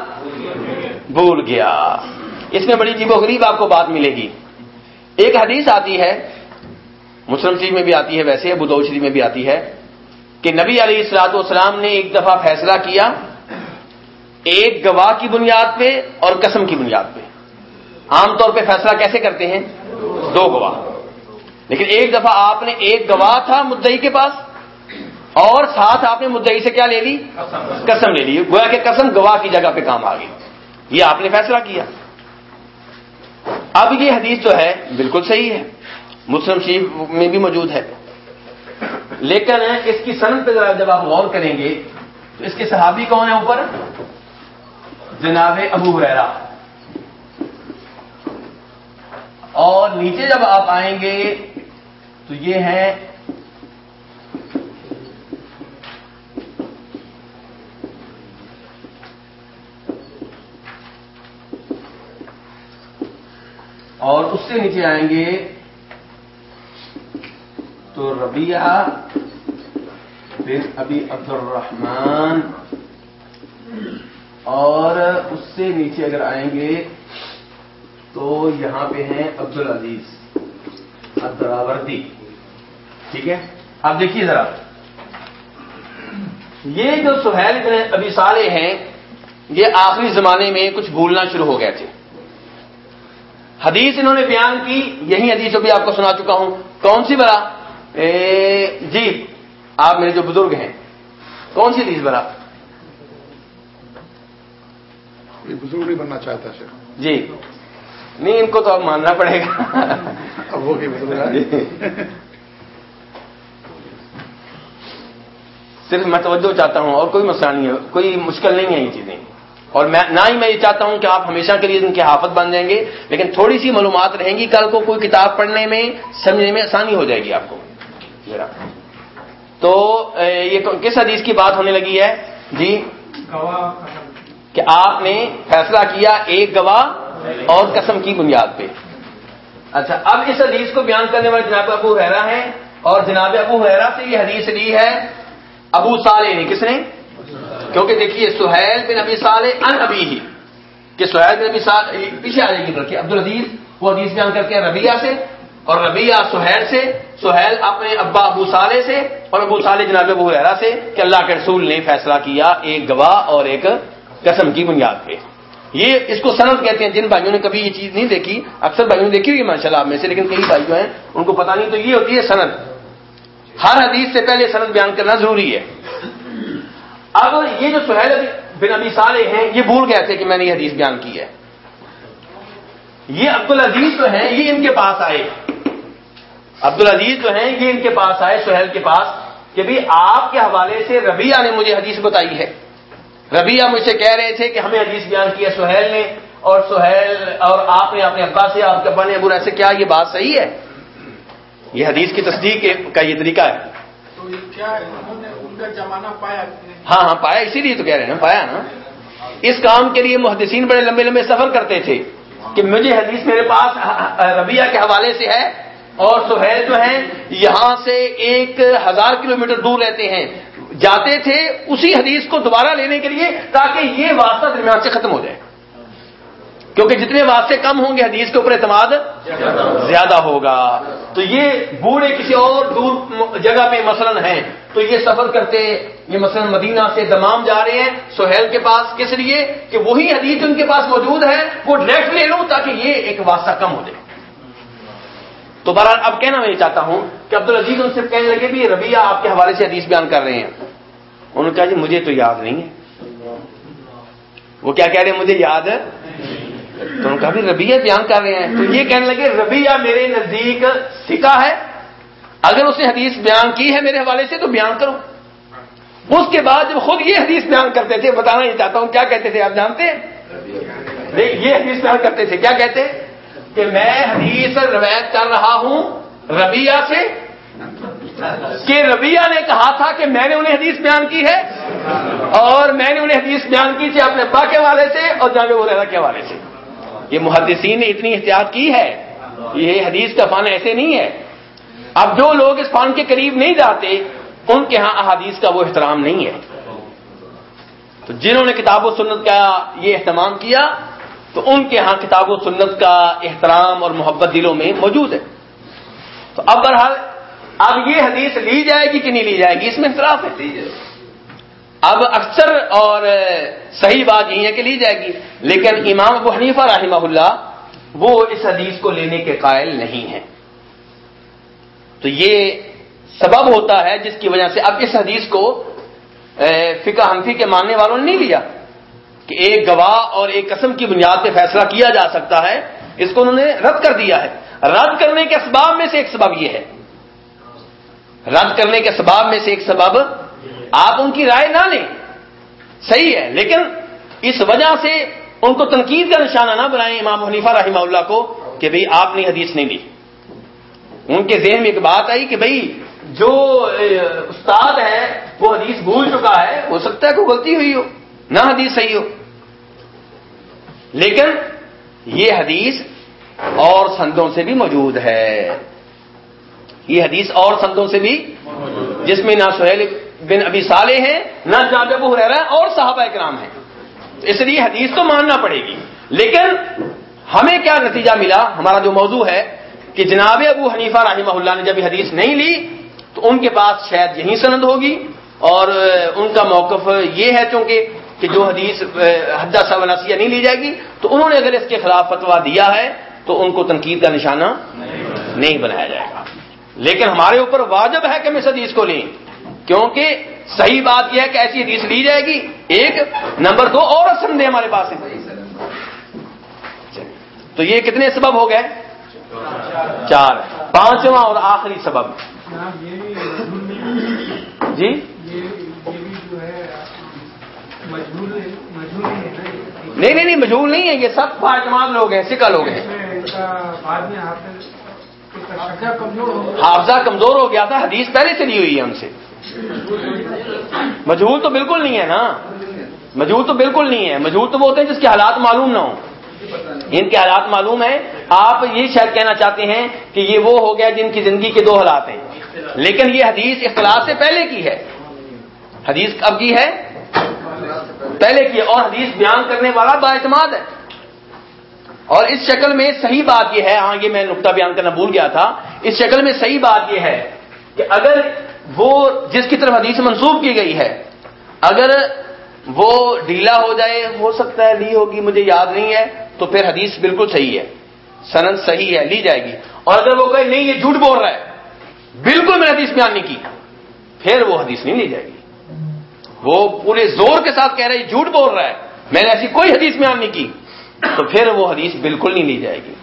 بھول گیا۔ اس میں بڑی جیب و غریب آپ کو بات ملے گی۔ ایک حدیث آتی ہے، مسلم شریف میں بھی آتی ہے ویسے بدو شریف میں بھی آتی ہے، کہ نبی علیہ السلاط والسلام نے ایک دفعہ فیصلہ کیا، ایک گواہ کی بنیاد پہ اور قسم کی بنیاد پہ۔ عام طور پہ فیصلہ کیسے کرتے ہیں؟ دو گواہ۔ لیکن ایک دفعہ آپ نے ایک گواہ تھا مدئی کے پاس، اور ساتھ آپ نے مدئی سے کیا لے لی؟ قسم لے لی۔ گویا کہ قسم گواہ کی جگہ پہ کام آ گئی۔ یہ آپ نے فیصلہ کیا۔ اب یہ حدیث جو ہے، بالکل صحیح ہے۔ مسلم شریف میں بھی موجود ہے۔ لیکن اس کی صنعت پہ جب آپ غور کریں گے، تو اس کے صحابی کون ہیں اوپر؟ جناب ابو حریرا اور نیچے جب آپ آئیں گے تو یہ ہے سے نیچے آئیں گے تو ربیہ پھر ابھی عبد الرحمان اور اس سے نیچے اگر آئیں گے تو یہاں پہ ہیں عبد العزیز عبدالوردی ٹھیک ہے؟ اب دیکھیے ذرا۔ یہ جو سہیل ابھی سالے ہیں یہ آخری زمانے میں کچھ بھولنا شروع ہو گئے تھے۔ حدیث انہوں نے بیان کی یہی حدیث ابھی آپ کو سنا چکا ہوں۔ کون سی برا جی آپ میرے جو بزرگ ہیں کون سی حدیث برا یہ بزرگ نہیں بننا چاہتا سر جی۔ نہیں ان کو تو اب ماننا پڑے گا۔ اب وہ بزرگ ہے صرف میں توجہ چاہتا ہوں اور کوئی مسئلہ نہیں ہے کوئی مشکل نہیں ہے یہ چیزیں۔ اور میں نہ ہی میں یہ چاہتا ہوں کہ آپ ہمیشہ کے لیے ان کے حافظ بن جائیں گے لیکن تھوڑی سی معلومات رہیں گی کل کو کوئی کتاب پڑھنے میں سمجھنے میں آسانی ہو جائے گی آپ کو۔ ذرا۔ تو یہ کس حدیث کی بات ہونے لگی ہے؟ جی۔ کہ آپ نے فیصلہ کیا ایک گواہ اور قسم کی بنیاد پہ۔ اچھا اب اس حدیث کو بیان کرنے والے جناب ابو حیرا ہیں اور جناب ابو حیرا سے یہ حدیث لی ہے ابو صالح نے کس نے؟ کیونکہ دیکھیے، سہیل بن ابی صالح ان ابی ہی کہ سہیل بن ابی صالح پیچھے آ جائے گی رکھیے عبد العزیز وہ حدیث بیان کرتے ہیں ربیہ سے اور ربیہ سہیل سے، سہیل اپنے ابا ابو صالح سے اور ابو صالح جناب ابو حیرا سے کہ اللہ کے رسول نے فیصلہ کیا ایک گواہ اور ایک قسم کی بنیاد پہ۔ یہ اس کو سند کہتے ہیں۔ جن بھائیوں نے کبھی یہ چیز نہیں دیکھی، اکثر بھائیوں نے دیکھی ہوئی ماشاء اللہ آپ میں سے، لیکن کئی بھائی جو ہیں، ان کو پتا نہیں، تو یہ ہوتی ہے سند ہر حدیث سے پہلے سند بیان کرنا ضروری ہے۔ اب یہ جو سہیل بن ابی صالح ہیں، یہ بھول گئے تھے کہ میں نے یہ حدیث بیان کی ہے۔ یہ عبد العزیز جو ہیں، یہ ان کے پاس آئے۔ عبد العزیز جو ہیں، یہ ان کے پاس آئے سہیل کے پاس کہ بھی آپ کے حوالے سے ربیہ نے مجھے حدیث بتائی ہے۔ ربیہ مجھ سے کہہ رہے تھے کہ ہمیں حدیث بیان کی ہے سہیل نے اور سہیل اور آپ نے اپنے ابا سے آپ کے ابا نے ابو ایسے کیا یہ بات صحیح ہے؟ یہ حدیث کی تصدیق کا یہ طریقہ ہے۔ کیا؟ ہاں ہاں پایا اسی لیے تو کہہ رہے ہیں نا پایا نا۔ اس کام کے لیے محدثین بڑے لمبے لمبے سفر کرتے تھے کہ مجھے حدیث میرے پاس ربیہ کے حوالے سے ہے اور سہیل جو ہیں یہاں سے ایک ہزار کلومیٹر دور رہتے ہیں۔ جاتے تھے اسی حدیث کو دوبارہ لینے کے لیے تاکہ یہ واسطہ درمیان سے ختم ہو جائے۔ کیونکہ جتنے واسطے کم ہوں گے حدیث کے اوپر اعتماد زیادہ ہوگا۔ تو یہ بوڑھے کسی اور دور جگہ پہ مثلا ہیں۔ تو یہ سفر کرتے، یہ مثلا مدینہ سے دمام جا رہے ہیں سہیل کے پاس کس لیے؟ کہ وہی حدیث ان کے پاس موجود ہے، وہ ڈائریکٹ لے لوں تاکہ یہ ایک واسطہ کم ہو جائے۔ تو بہرحال اب کہنا میں یہ چاہتا ہوں کہ عبد العزیز ان سے کہنے لگے بھی ربیہ آپ کے حوالے سے حدیث بیان کر رہے ہیں۔ انہوں نے کہا جی مجھے تو یاد نہیں ہے۔ وہ کیا کہہ رہے ہیں؟ مجھے یاد ہے۔ تو انہوں نے کہا بھی ربیہ بیان کر رہے ہیں۔ تو یہ کہنے لگے ربیہ میرے نزدیک سکا ہے۔ اگر اس نے حدیث بیان کی ہے میرے حوالے سے تو بیان کرو۔ اس کے بعد جب خود یہ حدیث بیان کرتے تھے، بتانا یہ چاہتا ہوں، کیا کہتے تھے؟ آپ جانتے ہیں؟ یہ حدیث بیان کرتے تھے۔ کیا کہتے؟ کہ میں حدیث روایت کر رہا ہوں ربیہ سے۔ کہ ربیہ نے کہا تھا کہ میں نے انہیں حدیث بیان کی ہے اور میں نے انہیں حدیث بیان کی تھی اپنے ابا کے حوالے سے اور جامع وغیرہ کے حوالے سے۔ یہ محدثین نے اتنی احتیاط کی ہے۔ یہ حدیث کا فن ایسے نہیں ہے۔ اب جو لوگ اس فن کے قریب نہیں جاتے، ان کے ہاں احادیث کا وہ احترام نہیں ہے۔ تو جنہوں نے کتاب و سنت کا یہ اہتمام کیا، تو ان کے ہاں کتاب و سنت کا احترام اور محبت دلوں میں موجود ہے۔ تو اب بہرحال اب یہ حدیث لی جائے گی کہ نہیں لی جائے گی؟ اس میں اختلاف ہے۔ اب اکثر اور صحیح بات یہی ہے کہ لی جائے گی۔ لیکن امام ابو حنیفہ رحمہ اللہ وہ اس حدیث کو لینے کے قائل نہیں ہیں۔ تو یہ سبب ہوتا ہے جس کی وجہ سے اب اس حدیث کو فقہ حنفی کے ماننے والوں نے نہیں لیا کہ ایک گواہ اور ایک قسم کی بنیاد پہ فیصلہ کیا جا سکتا ہے۔ اس کو انہوں نے رد کر دیا ہے۔ رد کرنے کے اسباب میں سے ایک سبب یہ ہے۔ رد کرنے کے سباب میں سے ایک سبب آپ ان کی رائے نہ لیں۔ صحیح ہے، لیکن اس وجہ سے ان کو تنقید کا نشانہ نہ بنائیں امام حنیفہ رحمہ اللہ کو کہ بھئی آپ نے حدیث نہیں دی ان کے ذہن میں ایک بات آئی کہ بھئی جو استاد ہے، وہ حدیث بھول چکا ہے، ہو سکتا ہے کوئی غلطی ہوئی ہو، نہ حدیث صحیح ہو۔ لیکن یہ حدیث اور سندوں سے بھی موجود ہے۔ یہ حدیث اور سندوں سے بھی جس میں نہ سہیل بن ابی صالح ہیں، نہ جاب ابو حریرہ اور صحابہ کرام ہیں۔ اس لیے حدیث تو ماننا پڑے گی۔ لیکن ہمیں کیا نتیجہ ملا؟ ہمارا جو موضوع ہے کہ جناب ابو حنیفہ رحمہ اللہ نے جب یہ حدیث نہیں لی، تو ان کے پاس شاید یہی سند ہوگی۔ اور ان کا موقف یہ ہے چونکہ کہ جو حدیث، حدہ سا نسیہ نہیں لی جائے گی، تو انہوں نے اگر اس کے خلاف فتوا دیا ہے، تو ان کو تنقید کا نشانہ نہیں بنایا جائے گا۔ لیکن ہمارے اوپر واجب ہے کہ ہم اس حدیث کو لیں۔ کیونکہ صحیح بات یہ ہے کہ ایسی حدیث لی جائے گی۔ ایک، نمبر دو، اور سندے ہمارے پاس ہیں۔ تو یہ کتنے سبب ہو گئے؟ چار۔ پانچواں اور آخری سبب۔ جی؟ نہیں نہیں نہیں، مجھول نہیں ہے۔ یہ سب پانچواں لوگ ہیں سکا لوگ ہیں۔ حافظہ کمزور ہو گیا۔ تھا، حدیث پہلے سے لی ہوئی ہے ان سے۔ مجھول تو بالکل نہیں ہے نا۔ مجھول تو بالکل نہیں ہے۔ مجھول تو وہ ہوتے ہیں جس کے حالات معلوم نہ ہوں۔ ان کے حالات معلوم ہیں، آپ یہ شاید کہنا چاہتے ہیں کہ یہ وہ ہو گیا جن کی زندگی کے دو حالات ہیں۔ لیکن یہ حدیث اختلاف سے پہلے کی ہے۔ حدیث اب کی ہے، پہلے کی اور حدیث بیان کرنے والا با اعتماد ہے۔ اور اس شکل میں صحیح بات یہ ہے ہاں یہ میں نقطہ بیان کرنا بھول گیا تھا۔ اس شکل میں صحیح بات یہ ہے کہ اگر وہ جس کی طرف حدیث منسوخ کی گئی ہے، اگر وہ ڈھیلا ہو جائے، ہو سکتا ہے، لی ہوگی، مجھے یاد نہیں ہے، تو پھر حدیث بالکل صحیح ہے۔ سند صحیح ہے، لی جائے گی۔ اور اگر وہ کہے نہیں، یہ جھوٹ بول رہا ہے، بالکل میں حدیث بیان نہیں کی، پھر وہ حدیث نہیں لی جائے گی۔ وہ پورے زور کے ساتھ کہہ رہا ہے جھوٹ بول رہا ہے۔ میں نے ایسی کوئی حدیث بیان نہیں کی۔ تو پھر وہ حدیث بالکل نہیں لی جائے گی۔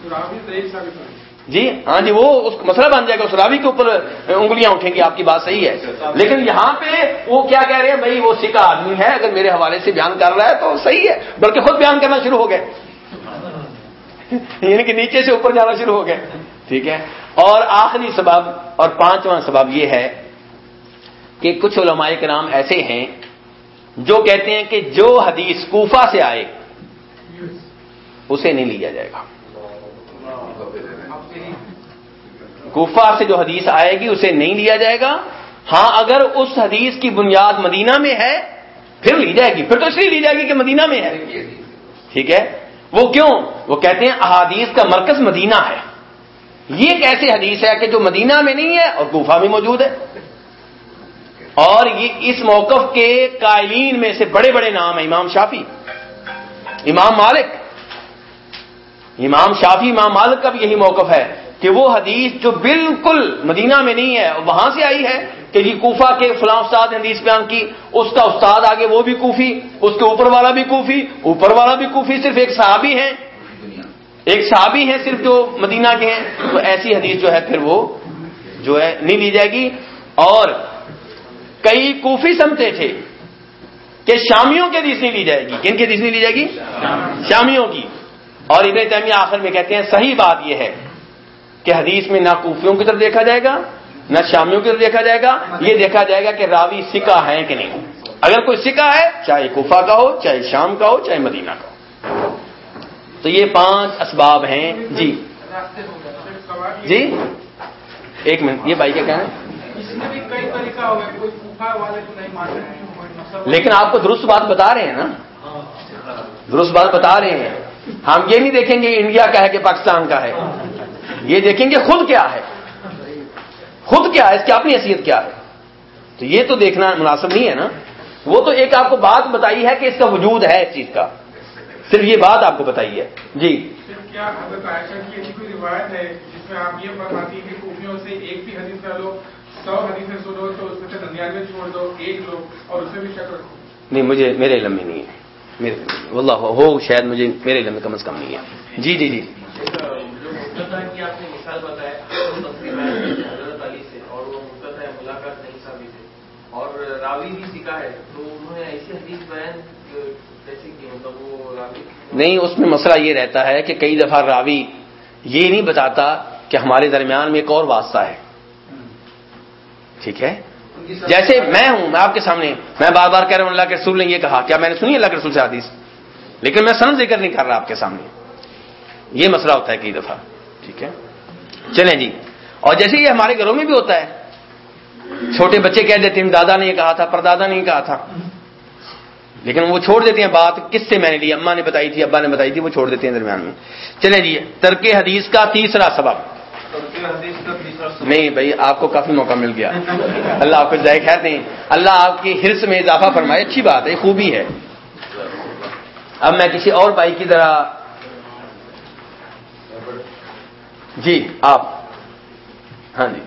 جی ہاں جی وہ اس مسئلہ بن جائے گا اس راوی کے اوپر انگلیاں اٹھیں گی آپ کی بات صحیح ہے۔ لیکن یہاں پہ وہ کیا کہہ رہے ہیں بھائی وہ سکھا آدمی ہے اگر میرے حوالے سے بیان کر رہا ہے تو صحیح ہے بلکہ خود بیان کرنا شروع ہو گئے۔ یعنی کہ نیچے سے اوپر جانا شروع ہو گئے۔ ٹھیک ہے۔ اور آخری سبب اور پانچواں سبب یہ ہے کہ کچھ علماء کے نام ایسے ہیں جو کہتے ہیں کہ جو حدیث کوفہ سے آئے اسے نہیں لیا جائے گا۔ کوفہ سے جو حدیث آئے گی، اسے نہیں لیا جائے گا۔ ہاں اگر اس حدیث کی بنیاد مدینہ میں ہے، پھر لی جائے گی۔ پھر تو اس لیے لی جائے گی کہ مدینہ میں ہے۔ ٹھیک ہے؟ وہ کیوں؟ وہ کہتے ہیں احادیث کا مرکز مدینہ ہے۔ یہ ایک حدیث ہے کہ جو مدینہ میں نہیں ہے اور کوفہ میں موجود ہے۔ اور یہ اس موقف کے قائلین میں سے بڑے بڑے نام ہیں، امام شافی امام مالک۔ امام شافی امام مالک کا بھی یہی موقف ہے کہ وہ حدیث جو بالکل مدینہ میں نہیں ہے وہاں سے آئی ہے کہ یہ کوفہ کے فلاں استاد حدیث بیان کی، اس کا استاد آگے وہ بھی کوفی، اس کے اوپر والا بھی کوفی، اوپر والا بھی کوفی، صرف ایک صحابی ہیں۔ ایک صحابی ہیں صرف جو مدینہ کے ہیں، تو ایسی حدیث جو ہے پھر وہ جو ہے نہیں لی جائے گی۔ اور کئی کوفی سمتے تھے کہ شامیوں کی حدیث نہیں لی جائے گی۔ کن کی حدیث نہیں لی جائے گی؟ شامیوں کی۔ اور ابن تیمیہ آخر میں کہتے ہیں صحیح بات یہ ہے کہ حدیث میں نہ کوفیوں کی طرف دیکھا جائے گا، نہ شامیوں کی طرف دیکھا جائے گا، یہ دیکھا جائے گا کہ راوی سکا ہے کہ نہیں۔ اگر کوئی سکا ہے، چاہے کوفہ کا ہو، چاہے شام کا ہو، چاہے مدینہ کا ہو۔ تو یہ پانچ اسباب ہیں۔ جی۔ جی؟ ایک منٹ، یہ بھائی کیا کہنا ہے لیکن آپ کو درست بات بتا رہے ہیں نا؟ درست بات بتا رہے ہیں۔ ہم یہ نہیں دیکھیں گے انڈیا کا ہے کہ پاکستان کا ہے۔ یہ دیکھیں گے خود کیا ہے۔ خود کیا ہے اس کی اپنی حیثیت کیا ہے۔ تو یہ تو دیکھنا مناسب نہیں ہے نا۔ وہ تو ایک آپ کو بات بتائی ہے کہ اس کا وجود ہے اس چیز کا۔ صرف یہ بات آپ کو بتائی ہے۔ جی۔ کیا حضرت عائشہ کی ایسی کوئی روایت ہے جس میں آپ یہ فرماتی ہیں کہ خوبیوں سے ایک بھی حدیث کر لو سو حدیثیں سنو تو اس میں سے ننیانوے چھوڑ دو ایک لو اور اسے بھی شک رکھو۔ نہیں مجھے میرے علم میں نہیں ہے۔ واللہ، ہو شاید مجھے میرے علم میں کم از کم نہیں ہے۔ جی جی جی۔ اور نہیں راوی بھی سیکھا ہے تو انہوں نے ایسی حدیث بیان نہیں، اس میں مسئلہ یہ رہتا ہے کہ کئی دفعہ راوی یہ نہیں بتاتا کہ ہمارے درمیان میں ایک اور واسطہ ہے۔ ٹھیک ہے؟ جیسے میں ہوں، میں آپ کے سامنے میں بار بار کہہ رہا ہوں، اللہ کے رسول نے یہ کہا۔ کیا میں نے سنی اللہ کے رسول سے حدیث؟ لیکن میں سند ذکر نہیں کر رہا آپ کے سامنے۔ یہ مسئلہ ہوتا ہے کئی دفعہ ٹھیک ہے؟ چلیں جی۔ اور جیسے یہ ہمارے گھروں میں بھی ہوتا ہے۔ چھوٹے بچے کہہ دیتے ہیں، دادا نے یہ کہا تھا، پردادا نے یہ کہا تھا۔ لیکن وہ چھوڑ دیتے ہیں بات، کس سے میں نے لی؟ اما نے بتائی تھی، ابا نے بتائی تھی، وہ چھوڑ دیتے ہیں درمیان میں۔ چلیں جی ترک حدیث کا تیسرا سبب۔ نہیں بھائی آپ کو کافی موقع مل گیا۔ اللہ آپ کو جائے خیر نہیں اللہ آپ کی ہرس میں اضافہ فرمائے اچھی بات ہے خوبی ہے۔ اب میں کسی اور بھائی کی طرح۔ جی آپ۔ ہاں جی۔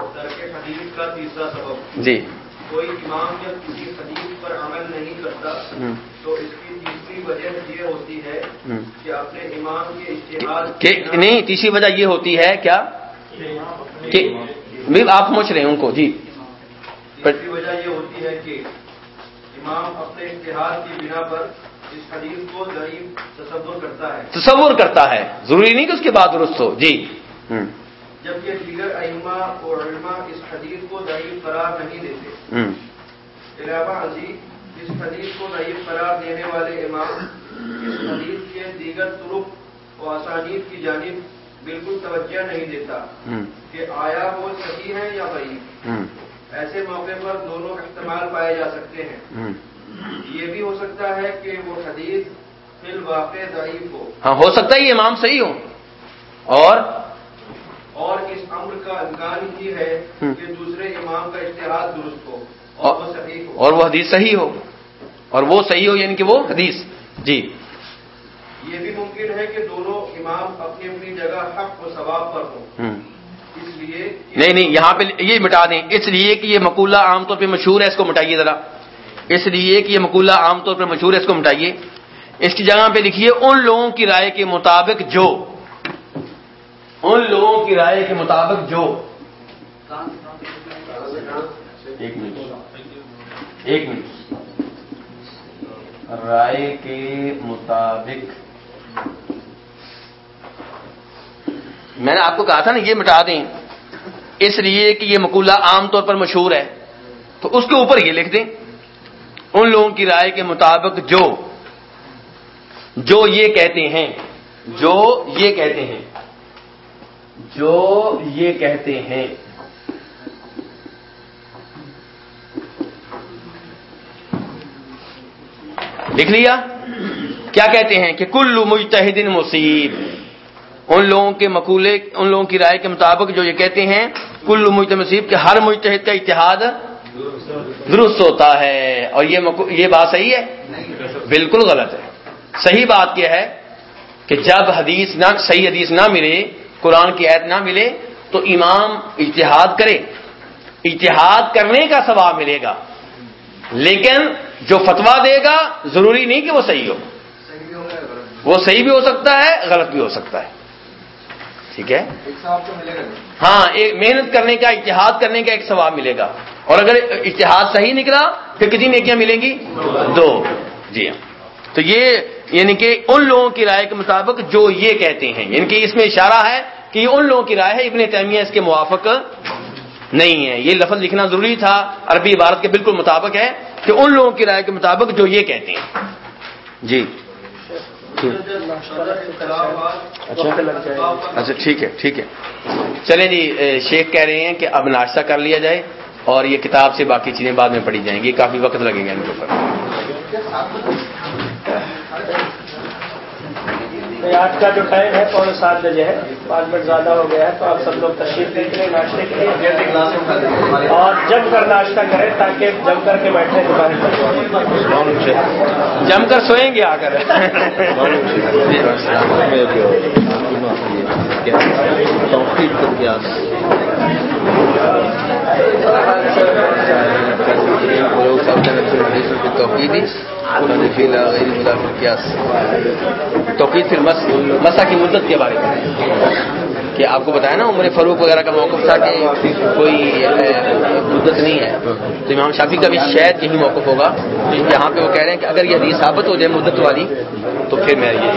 حدیث کا تیسرا سبب۔ جی۔ کوئی امام جب کسی حدیث پر عمل نہیں کرتا تو اس کی تیسری وجہ یہ ہوتی ہے ہوں۔ کہ اپنے امام کے اشتہار کہ نہیں تیسری وجہ یہ ہوتی ہے کیا؟ کہ آپ پہنچ رہے ہیں ان کو جی۔ تیسری وجہ یہ ہوتی ہے کہ امام اپنے اشتہار کی بنا پر اس حدیث کو ضعیف تصور کرتا ہے۔ تصور کرتا ہے۔ ضروری نہیں کہ اس کے بعد درست ہو جی۔ جبکہ دیگر ائمہ اور علماء اس حدیث کو ضعیف قرار نہیں دیتے۔ علاوہ ازیں اس حدیث کو ضعیف قرار دینے والے امام اس حدیث کے دیگر طرق و اسانید کی جانب بالکل توجہ نہیں دیتا کہ آیا وہ صحیح ہے یا ہوں، ایسے موقع پر دونوں احتمال پائے جا سکتے ہیں۔ یہ بھی ہو سکتا ہے کہ وہ حدیث فی الواقع ضعیف ہو۔ ہاں ہو سکتا ہے یہ امام صحیح ہو اور؟ اور اس امر کا امکان ہی ہے۔ کہ دوسرے امام کا اشتہار درست ہو۔ اور وہ حدیث صحیح ہو. اور وہ صحیح ہو یعنی کہ وہ حدیث. جی. یہ بھی ممکن ہے کہ دونوں امام اپنی اپنی جگہ حق و ثواب پر ہوں۔ اس لیے نہیں نہیں یہاں پہ یہ مٹا دیں. اس لیے کہ یہ مقولہ عام طور پہ مشہور ہے اس کو مٹائیے ذرا. اس لیے کہ یہ مقولہ عام طور پہ مشہور ہے اس کو مٹائیے. اس کی جگہ پہ لکھیے ان لوگوں کی رائے کے مطابق جو. ان لوگوں کی رائے کے مطابق جو. ایک منٹ۔ ایک منٹ۔ رائے کے مطابق۔ میں نے آپ کو کہا تھا نا، یہ مٹا دیں۔ اس لیے کہ یہ مقولہ عام طور پر مشہور ہے۔ تو اس کے اوپر یہ لکھ دیں۔ ان لوگوں کی رائے کے مطابق جو جو یہ کہتے ہیں، جو یہ کہتے ہیں۔ جو یہ کہتے ہیں۔ لکھ لیا؟ کیا کہتے ہیں کہ کل مجتہد مصیب۔ ان لوگوں کے مقولے، ان لوگوں کی رائے کے مطابق جو یہ کہتے ہیں کل مجتہد مصیب کہ ہر مجتہد کا اتحاد درست ہوتا ہے۔ اور یہ مقو- یہ بات صحیح ہے؟ بالکل غلط ہے۔ صحیح بات یہ ہے کہ جب حدیث نہ، صحیح حدیث نہ ملے، قرآن کی آیت نہ ملے، تو امام اجتہاد کرے۔ اجتہاد کرنے کا ثواب ملے گا۔ لیکن جو فتوا دے گا ضروری نہیں کہ وہ صحیح ہو۔ وہ صحیح بھی ہو سکتا ہے غلط بھی ہو سکتا ہے۔ ٹھیک ہے؟ ہاں ایک محنت کرنے کا اتحاد کرنے کا ایک ثواب ملے گا۔ اور اگر اتحاد صحیح نکلا پھر کتنی نیکیاں ملیں گی؟ دو۔ جی ہاں۔ تو یہ یعنی کہ ان لوگوں کی رائے کے مطابق جو یہ کہتے ہیں یعنی کہ اس میں اشارہ ہے کہ یہ ان لوگوں کی رائے ہے ابن تیمیہ اس کے موافق نہیں ہے۔ یہ لفظ لکھنا ضروری تھا۔ عربی عبارت کے بالکل مطابق ہے کہ ان لوگوں کی رائے کے مطابق جو یہ کہتے ہیں۔ جی۔ اچھا۔ اچھا ٹھیک ہے ٹھیک ہے۔ چلیں جی شیخ کہہ رہے ہیں کہ اب ناشتہ کر لیا جائے اور یہ کتاب سے باقی چیزیں بعد میں پڑھی جائیں گی۔ کافی وقت لگے گا ان کے اوپر۔ آج کا جو ٹائم ہے پونے سات بجے ہے۔ پانچ منٹ زیادہ ہو گیا ہے تو آپ سب لوگ تشریف لے کریں ناشتے کے لیے۔ اور جم کر ناشتہ کریں تاکہ جم کر کے بیٹھنے کے بعد جم کر سوئیں گے آ کر توقید پھر مسا کی مدت کے بارے میں کہ آپ کو بتایا نا عمر فروخ وغیرہ کا موقف تھا کہ کوئی مدت نہیں ہے، تو امام شافی کا بھی شاید یہی موقف ہوگا یہاں پہ وہ کہہ رہے ہیں کہ اگر یہ حدیث ثابت ہو جائے مدت والی، تو پھر میں یہ